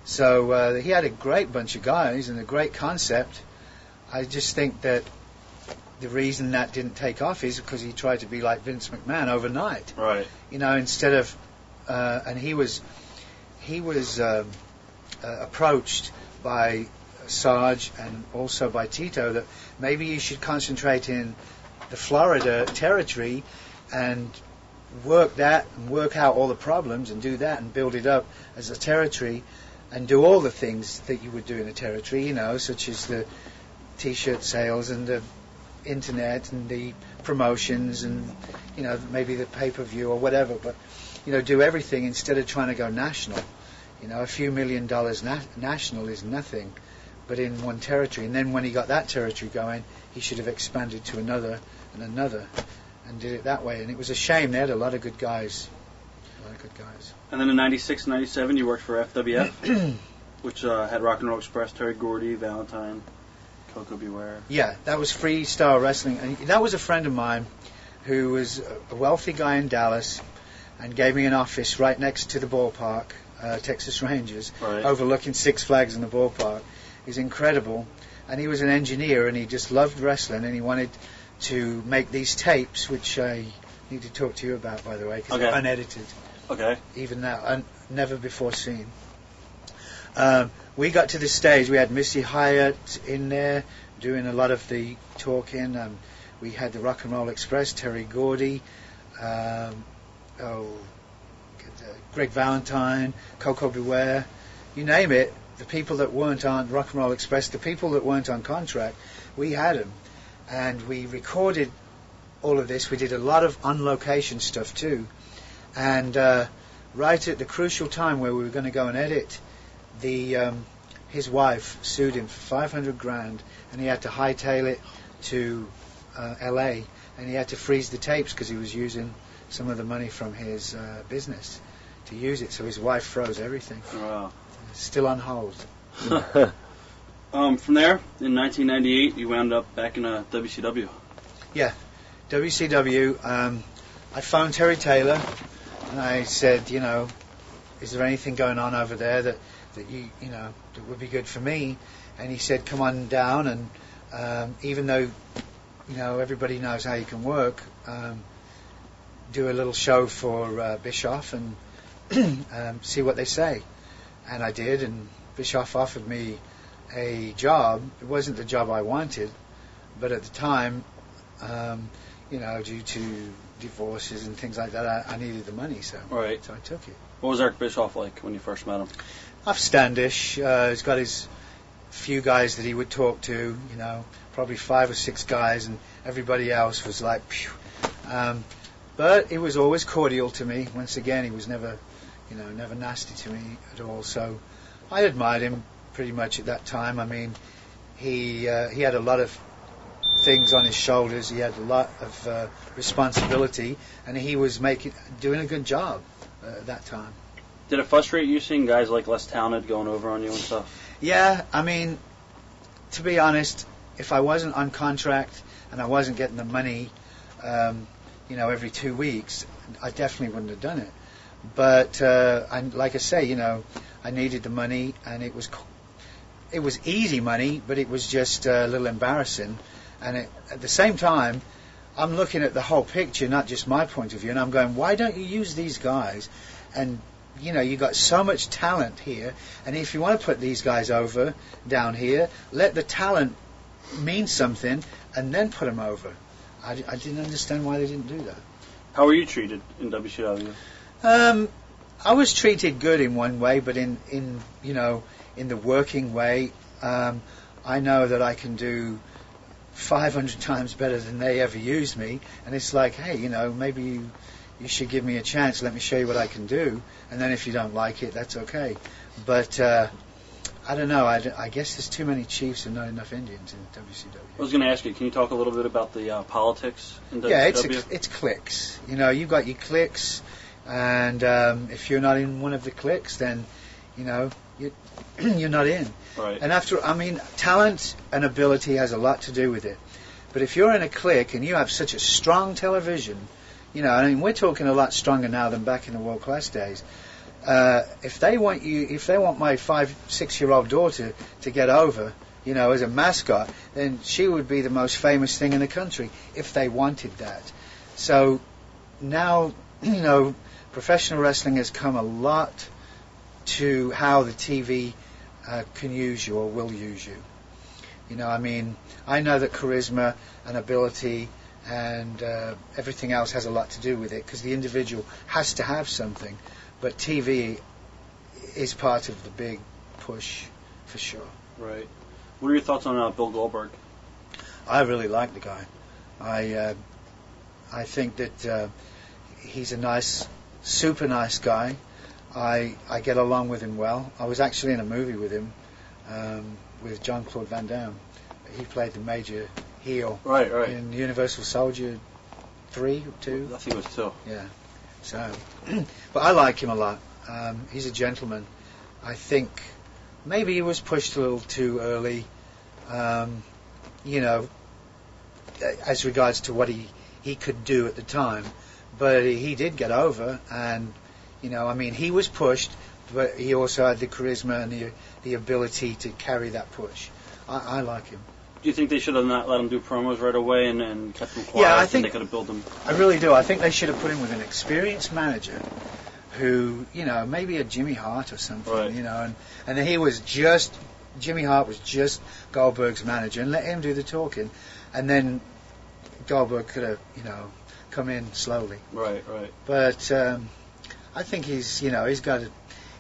So uh, he had a great bunch of guys and a great concept. I just think that the reason that didn't take off is because he tried to be like Vince McMahon overnight Right. you know, instead of, uh, and he was, he was um, uh, approached by Sarge and also by Tito that maybe you should concentrate in the Florida territory and work that and work out all the problems and do that and build it up as a territory and do all the things that you would do in a territory, you know, such as the t-shirt sales and the internet and the promotions and you know maybe the pay per view or whatever, but you know do everything instead of trying to go national. You know, a few million dollars na- national is nothing, but in one territory. And then when he got that territory going, he should have expanded to another and another, and did it that way. And it was a shame. They had a lot of good guys. A lot of good guys. And then in 96, 97, you worked for FWF, which uh, had Rock and Roll Express, Terry Gordy, Valentine, Koko B. Ware. Yeah, that was freestyle wrestling, and that was a friend of mine who was a wealthy guy in Dallas, and gave me an office right next to the ballpark, uh, Texas Rangers, Right. overlooking Six Flags in the ballpark. He's incredible, and he was an engineer, and he just loved wrestling, and he wanted to make these tapes, which I need to talk to you about, by the way, because Okay. they're unedited Okay. even now, un- never before seen. Um, we got to the stage, we had Missy Hyatt in there doing a lot of the talking. Um, we had the Rock and Roll Express, Terry Gordy, um, oh, uh, Greg Valentine, Koko B. Ware, you name it. The people that weren't on Rock and Roll Express, the people that weren't on contract, we had them. And we recorded all of this. We did a lot of on location stuff too. And uh, right at the crucial time where we were going to go and edit, the um, his wife sued him for 500 grand, and he had to hightail it to uh, L.A. and he had to freeze the tapes because he was using some of the money from his uh, business to use it. So his wife froze everything. Wow. Still on hold. Um, from there, in 1998, you wound up back in uh, WCW. Yeah, WCW, um, I phoned Terry Taylor and I said, you know, is there anything going on over there that, that you, you know, that would be good for me? And he said, come on down and um, even though, you know, everybody knows how you can work, um, do a little show for uh, Bischoff and um, see what they say. And I did, and Bischoff offered me a job. It wasn't the job I wanted, but at the time, um, you know, due to divorces and things like that, I, I needed the money, so Right. so I took it. What was Eric Bischoff like when you first met him? Upstandish. Uh, he's got his few guys that he would talk to, you know, probably five or six guys, and everybody else was like, phew. Um, but he was always cordial to me. Once again, he was never, you know, never nasty to me at all. So I admired him pretty much at that time. I mean, he uh, he had a lot of things on his shoulders. He had a lot of uh, responsibility, and he was making doing a good job uh, at that time. Did it frustrate you seeing guys like less talented going over on you and stuff? Yeah, I mean, to be honest, if I wasn't on contract and I wasn't getting the money, um, you know, every two weeks, I definitely wouldn't have done it. But uh, I, like I say, you know, I needed the money, and it was it was easy money, but it was just uh, a little embarrassing. And it, at the same time, I'm looking at the whole picture, not just my point of view, and I'm going, why don't you use these guys? And you know, you got so much talent here, and if you want to put these guys over down here, let the talent mean something, and then put them over. I didn't understand why they didn't do that. How were you treated in WCW? Um, I was treated good in one way, but in, in you know in the working way, um, I know that I can do 500 times better than they ever used me, and it's like, hey, you know, maybe you you should give me a chance. Let me show you what I can do, and then if you don't like it, that's okay. But uh, I don't know. I, I guess there's too many Chiefs and not enough Indians in WCW. I was going to ask you, can you talk a little bit about the uh, politics in WCW? Yeah, it's it's clicks. You know, you've got your clicks, and um, if you're not in one of the clicks, then you know you you're not in. right. And after, I mean, talent and ability has a lot to do with it. But if you're in a clique and you have such a strong television, you know, I mean, we're talking a lot stronger now than back in the world class days. Uh, if they want you, if they want my five, six year old daughter to get over, you know, as a mascot, then she would be the most famous thing in the country if they wanted that. So now, you know, professional wrestling has come a lot to how the TV uh, can use you or will use you. You know, I mean, I know that charisma and ability and uh, everything else has a lot to do with it because the individual has to have something, but TV is part of the big push for sure. right. What are your thoughts on uh, Bill Goldberg? I really like the guy. I uh, I think that uh, he's a nice, super nice guy. I I get along with him well. I was actually in a movie with him um, with John Claude Van Damme. He played the major heel Right, right. in Universal Soldier three or two. I think it was two. Yeah. So, but I like him a lot. Um, he's a gentleman. I think maybe he was pushed a little too early. Um, you know, as regards to what he he could do at the time, but he did get over, and you know, I mean, he was pushed, but he also had the charisma and the the ability to carry that push. I, I like him. Do you think they should have not let him do promos right away and, and kept him quiet? Yeah, I think- they could have built him. I really do. I think they should have put him with an experienced manager who, you know, maybe a Jimmy Hart or something, Right. you know, and, and then he was just, Jimmy Hart was just Goldberg's manager and let him do the talking. And then Goldberg could have, you know, come in slowly. Right, right. But um, I think he's, you know, he's got a,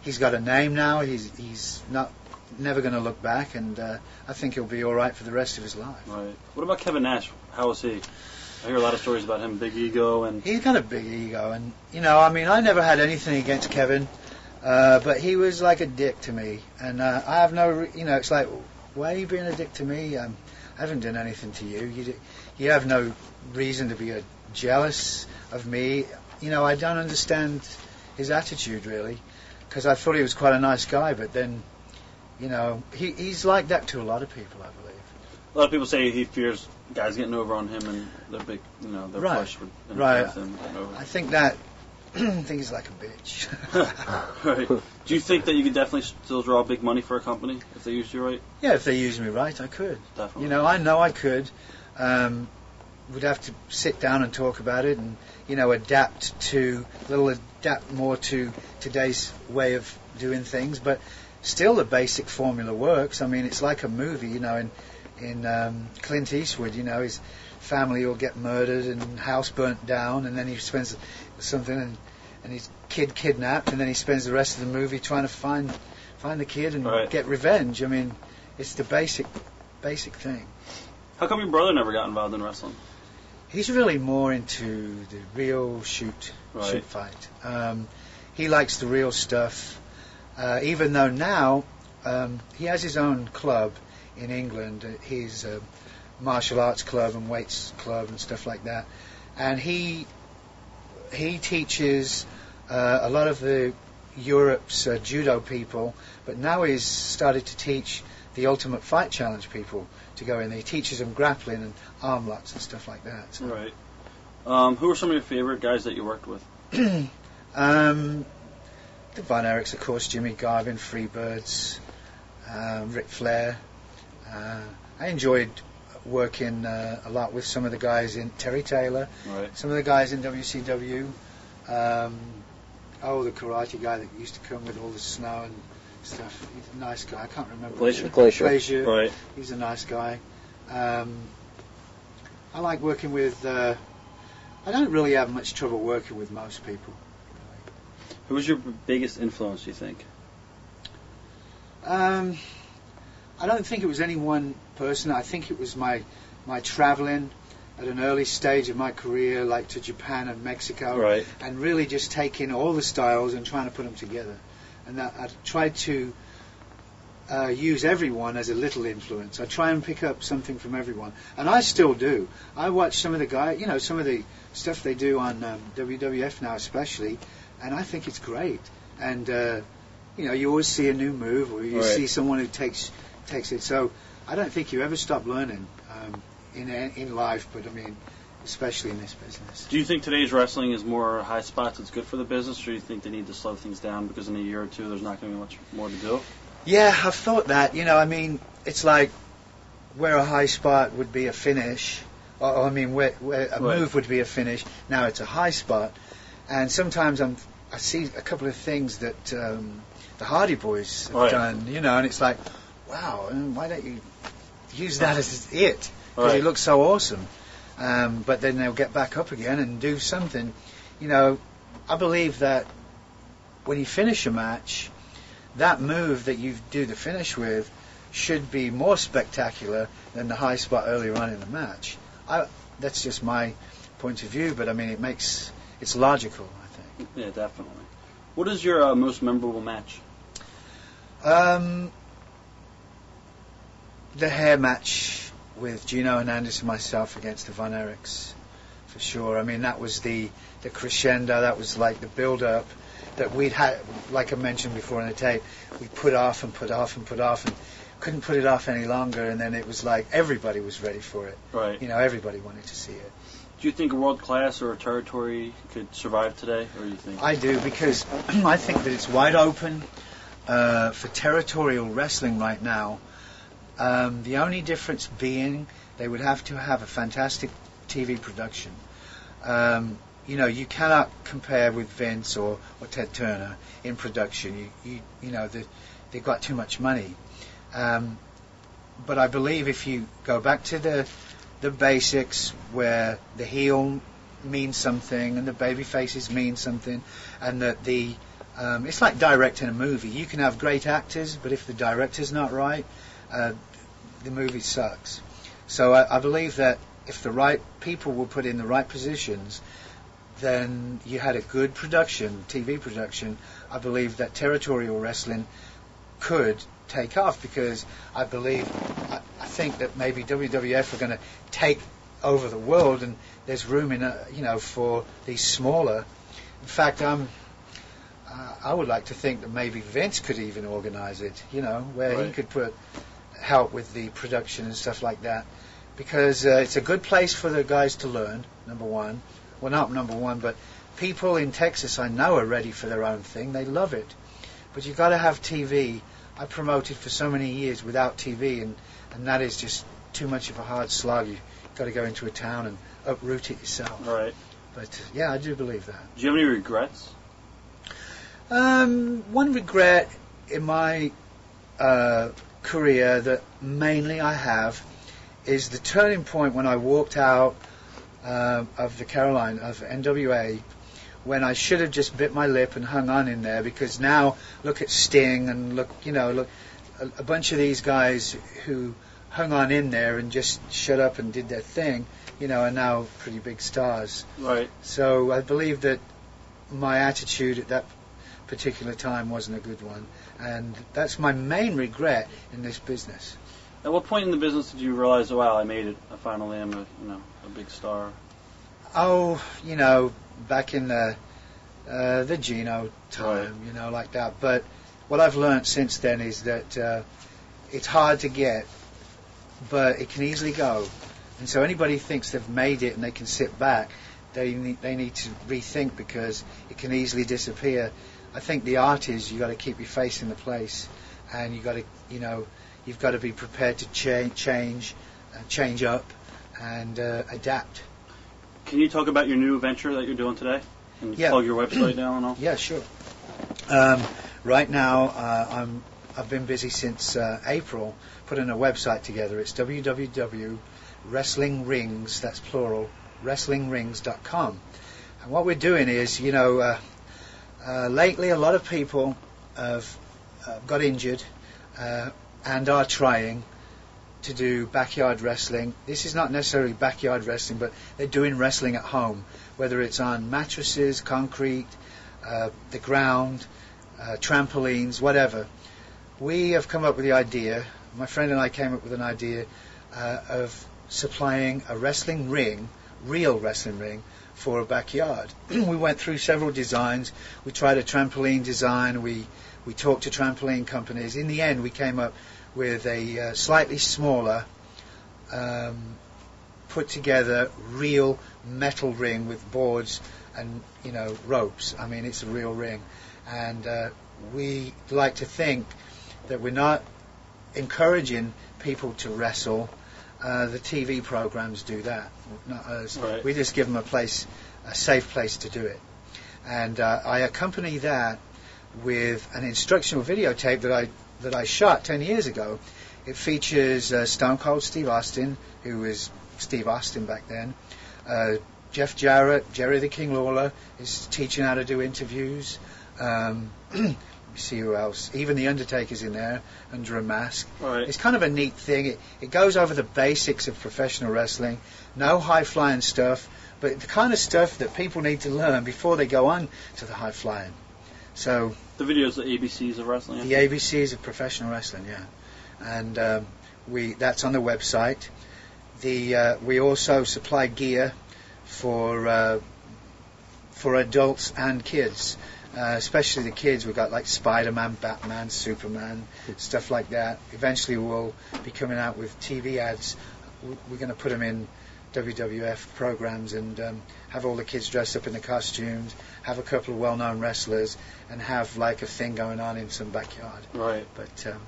he's got a name now. He's, he's not, never going to look back, and uh, I think he'll be all right for the rest of his life. Right. What about Kevin Nash? How is he? I hear a lot of stories about him, big ego, and He's got a big ego, and you know, I mean, I never had anything against Kevin, uh, but he was like a dick to me, and uh, I have no, re- you know, it's like, why are you being a dick to me? Um, I haven't done anything to you. You, d- you have no reason to be uh, jealous of me. You know, I don't understand his attitude really, because I thought he was quite a nice guy, but then, you know, he, he's like that to a lot of people, I believe. a lot of people say he fears guys getting over on him and their big, you know, their Right. push would Right. influence him getting over. I think that, I think he's like a bitch. right. Do you think that you could definitely still draw big money for a company if they used you right? Yeah, if they used me right, I could. Definitely. You know, I know I could. Um, we'd have to sit down and talk about it, and you know, adapt to little adapt more to today's way of doing things. But still, the basic formula works. I mean, it's like a movie. You know, in in um, Clint Eastwood, you know, his family will get murdered and house burnt down, and then he spends something and and his kid kidnapped, and then he spends the rest of the movie trying to find find the kid and Right. get revenge. I mean, it's the basic basic thing. How come your brother never got involved in wrestling? He's really more into the real shoot Right. shoot fight. Um, he likes the real stuff. Uh, even though now um, he has his own club in England, uh, his uh, martial arts club and weights club and stuff like that, and he he teaches uh, a lot of the Europe's uh, judo people, but now he's started to teach the Ultimate Fight Challenge people to go in. He teaches them grappling and arm locks and stuff like that. So. Right. Um, who are some of your favorite guys that you worked with? um, the Von Erichs, of course, Jimmy Garvin, Freebirds, um, Ric Flair. Uh, I enjoyed working uh, a lot with some of the guys in Terry Taylor, Right. some of the guys in WCW. Um, oh, the karate guy that used to come with all the snow and stuff. He's a nice guy. I can't remember. Glacier? Glacier. Glacier. Right. He's a nice guy. Um, I like working with. Uh, I don't really have much trouble working with most people. Who was your biggest influence? Do you think? Um, I don't think it was any one person. I think it was my my traveling at an early stage of my career, like to Japan and Mexico, Right. and really just taking all the styles and trying to put them together. And that I tried to uh, use everyone as a little influence. I try and pick up something from everyone, and I still do. I watch some of the guy, you know, some of the stuff they do on um, WWF now, especially, and I think it's great. And uh, you know, you always see a new move, or you Right. see someone who takes takes it. So I don't think you ever stop learning um, in in life, but I mean, especially in this business. Do you think today's wrestling is more high spots that's good for the business, or do you think they need to slow things down because in a year or two there's not going to be much more to do? Yeah, I've thought that. You know, I mean, it's like where a high spot would be a finish, or, or I mean, where, where a Right. move would be a finish. Now it's a high spot, and sometimes I'm I see a couple of things that um, the Hardy Boys have Right. done. You know, and it's like, wow, why don't you use that as it? Because Right. it looks so awesome. Um, but then they'll get back up again and do something. You know, I believe that when you finish a match, that move that you do the finish with should be more spectacular than the high spot earlier on in the match. I, that's just my point of view, but I mean, it makes it's logical. I think. Yeah, definitely. What is your uh, most memorable match? Um, the hair match with Gino Hernandez and myself against the Von Erichs, for sure. I mean, that was the the crescendo. That was like the build up that we'd had, like I mentioned before in the tape, we put off and put off and put off and couldn't put it off any longer. And then it was like everybody was ready for it. Right. You know, everybody wanted to see it. Do you think a world class or a territory could survive today, or do you think? I do because I think that it's wide open uh, for territorial wrestling right now. Um, the only difference being they would have to have a fantastic TV production. Um, you know, you cannot compare with Vince or, or Ted Turner in production. You, you, you know, the, they've got too much money. Um, but I believe if you go back to the the basics where the heel means something and the baby faces mean something, and that the um, it's like directing a movie. You can have great actors, but if the director's not right, uh, the movie sucks. So I, I believe that if the right people were put in the right positions, then you had a good production, TV production. I believe that territorial wrestling could take off because I believe, I, I think that maybe WWF are going to take over the world and there's room in, a, you know, for these smaller. In fact, I'm. Uh, I would like to think that maybe Vince could even organize it, you know, where he could put help with the production and stuff like that, because uh, it's a good place for the guys to learn. Number one, well, not number one, but people in Texas I know are ready for their own thing. They love it, but you've got to have TV. I promoted for so many years without TV, and and that is just too much of a hard slog. You've got to go into a town and uproot it yourself. Right. But uh, yeah, I do believe that. Do you have any regrets? Um, one regret in my uh, career that mainly I have is the turning point when I walked out uh, of the Caroline of NWA when I should have just bit my lip and hung on in there because now look at Sting and look you know look a, a bunch of these guys who hung on in there and just shut up and did their thing you know are now pretty big stars Right. so I believe that my attitude at that particular time wasn't a good one, and that's my main regret in this business. At what point in the business did you realize, wow, I made it. I finally am a, you know, a big star. Oh, you know, back in the uh, the Gino time, Right. you know, like that. But what I've learned since then is that uh, it's hard to get, but it can easily go. And so anybody thinks they've made it and they can sit back, they need, they need to rethink because it can easily disappear. I think the art is you got to keep your face in the place, and you got to, you know, you've got to be prepared to change, change, uh, change up, and uh, adapt. Can you talk about your new venture that you're doing today? And Yeah. plug your website down and all? Yeah, sure. Um, right now, uh, I'm I've been busy since uh, April putting a website together. It's www.wrestlingrings. That's plural. Wrestlingrings.com. And what we're doing is, you know, uh, uh, lately a lot of people have uh, got injured uh, and are trying to do backyard wrestling. This is not necessarily backyard wrestling, but they're doing wrestling at home, whether it's on mattresses, concrete, uh, the ground, uh, trampolines, whatever. We have come up with the idea, my friend and I came up with an idea uh, of supplying a wrestling ring, real wrestling ring, for a backyard. we went through several designs. We tried a trampoline design. We we talked to trampoline companies. In the end, we came up with a uh, slightly smaller, um, put together real metal ring with boards and you know ropes. I mean, it's a real ring, and uh, we like to think that we're not encouraging people to wrestle. Uh, the TV programs do that, not us. Right. We just give them a place, a safe place to do it. And uh, I accompany that with an instructional videotape that I that I shot 10 years ago. It features uh, Stone Cold Steve Austin, who was Steve Austin back then. Uh, Jeff Jarrett, Jerry the King Lawler is teaching how to do interviews. Um, You see who else? Even the Undertaker's in there under a mask. Right. It's kind of a neat thing. It, it goes over the basics of professional wrestling. No high flying stuff, but the kind of stuff that people need to learn before they go on to the high flying. So The videos, the ABCs of wrestling. the ABCs of professional wrestling, yeah, and um, we that's on the website. The uh, we also supply gear for uh, for adults and kids, uh, especially the kids. We've got like Spider-Man, Batman, Superman, stuff like that. Eventually, we'll be coming out with TV ads. We- We're going to put them in WWF programs and um, have all the kids dressed up in the costumes, have a couple of well-known wrestlers, and have like a thing going on in some backyard. Right. But um,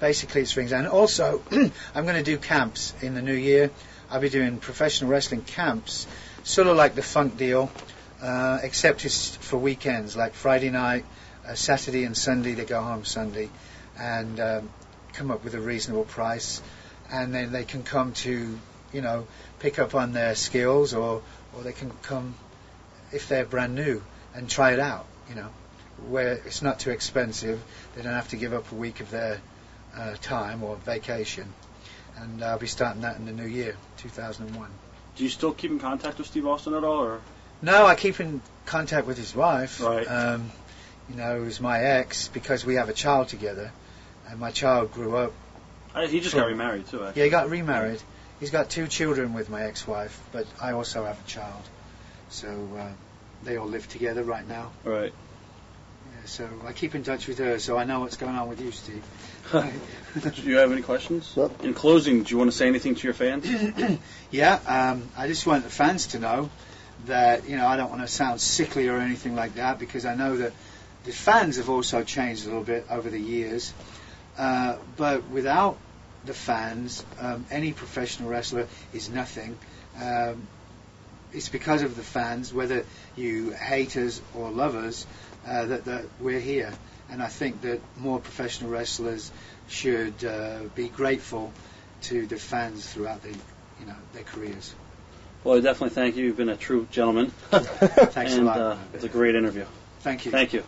basically, it's rings. And also, I'm going to do camps in the new year. I'll be doing professional wrestling camps, sort of like the funk deal, uh, except it's for weekends, like Friday night, uh, Saturday, and Sunday. They go home Sunday, and um, come up with a reasonable price, and then they can come to, you know, pick up on their skills, or or they can come if they're brand new and try it out. You know, where it's not too expensive. They don't have to give up a week of their uh, time or vacation. And I'll be starting that in the new year, 2001. Do you still keep in contact with Steve Austin at all, or No, I keep in contact with his wife. Right. Um, you know, who's my ex because we have a child together, and my child grew up. I, he just Sure. got remarried too? Actually. Yeah, he got remarried. He's got two children with my ex-wife, but I also have a child. So uh, they all live together right now. Right. Yeah, so I keep in touch with her, so I know what's going on with you, Steve. Do you have any questions? Nope. In closing, do you want to say anything to your fans? yeah, um, I just want the fans to know that you know I don't want to sound sickly or anything like that because I know that the fans have also changed a little bit over the years. Uh, but without the fans, um, any professional wrestler is nothing. Um, it's because of the fans, whether you hate us or love us, uh, that, that we're here. And I think that more professional wrestlers should uh, be grateful to the fans throughout the, you know, their careers. Well, I definitely thank you. You've been a true gentleman. Thanks and a lot. Uh, it's a great interview. Thank you. Thank you.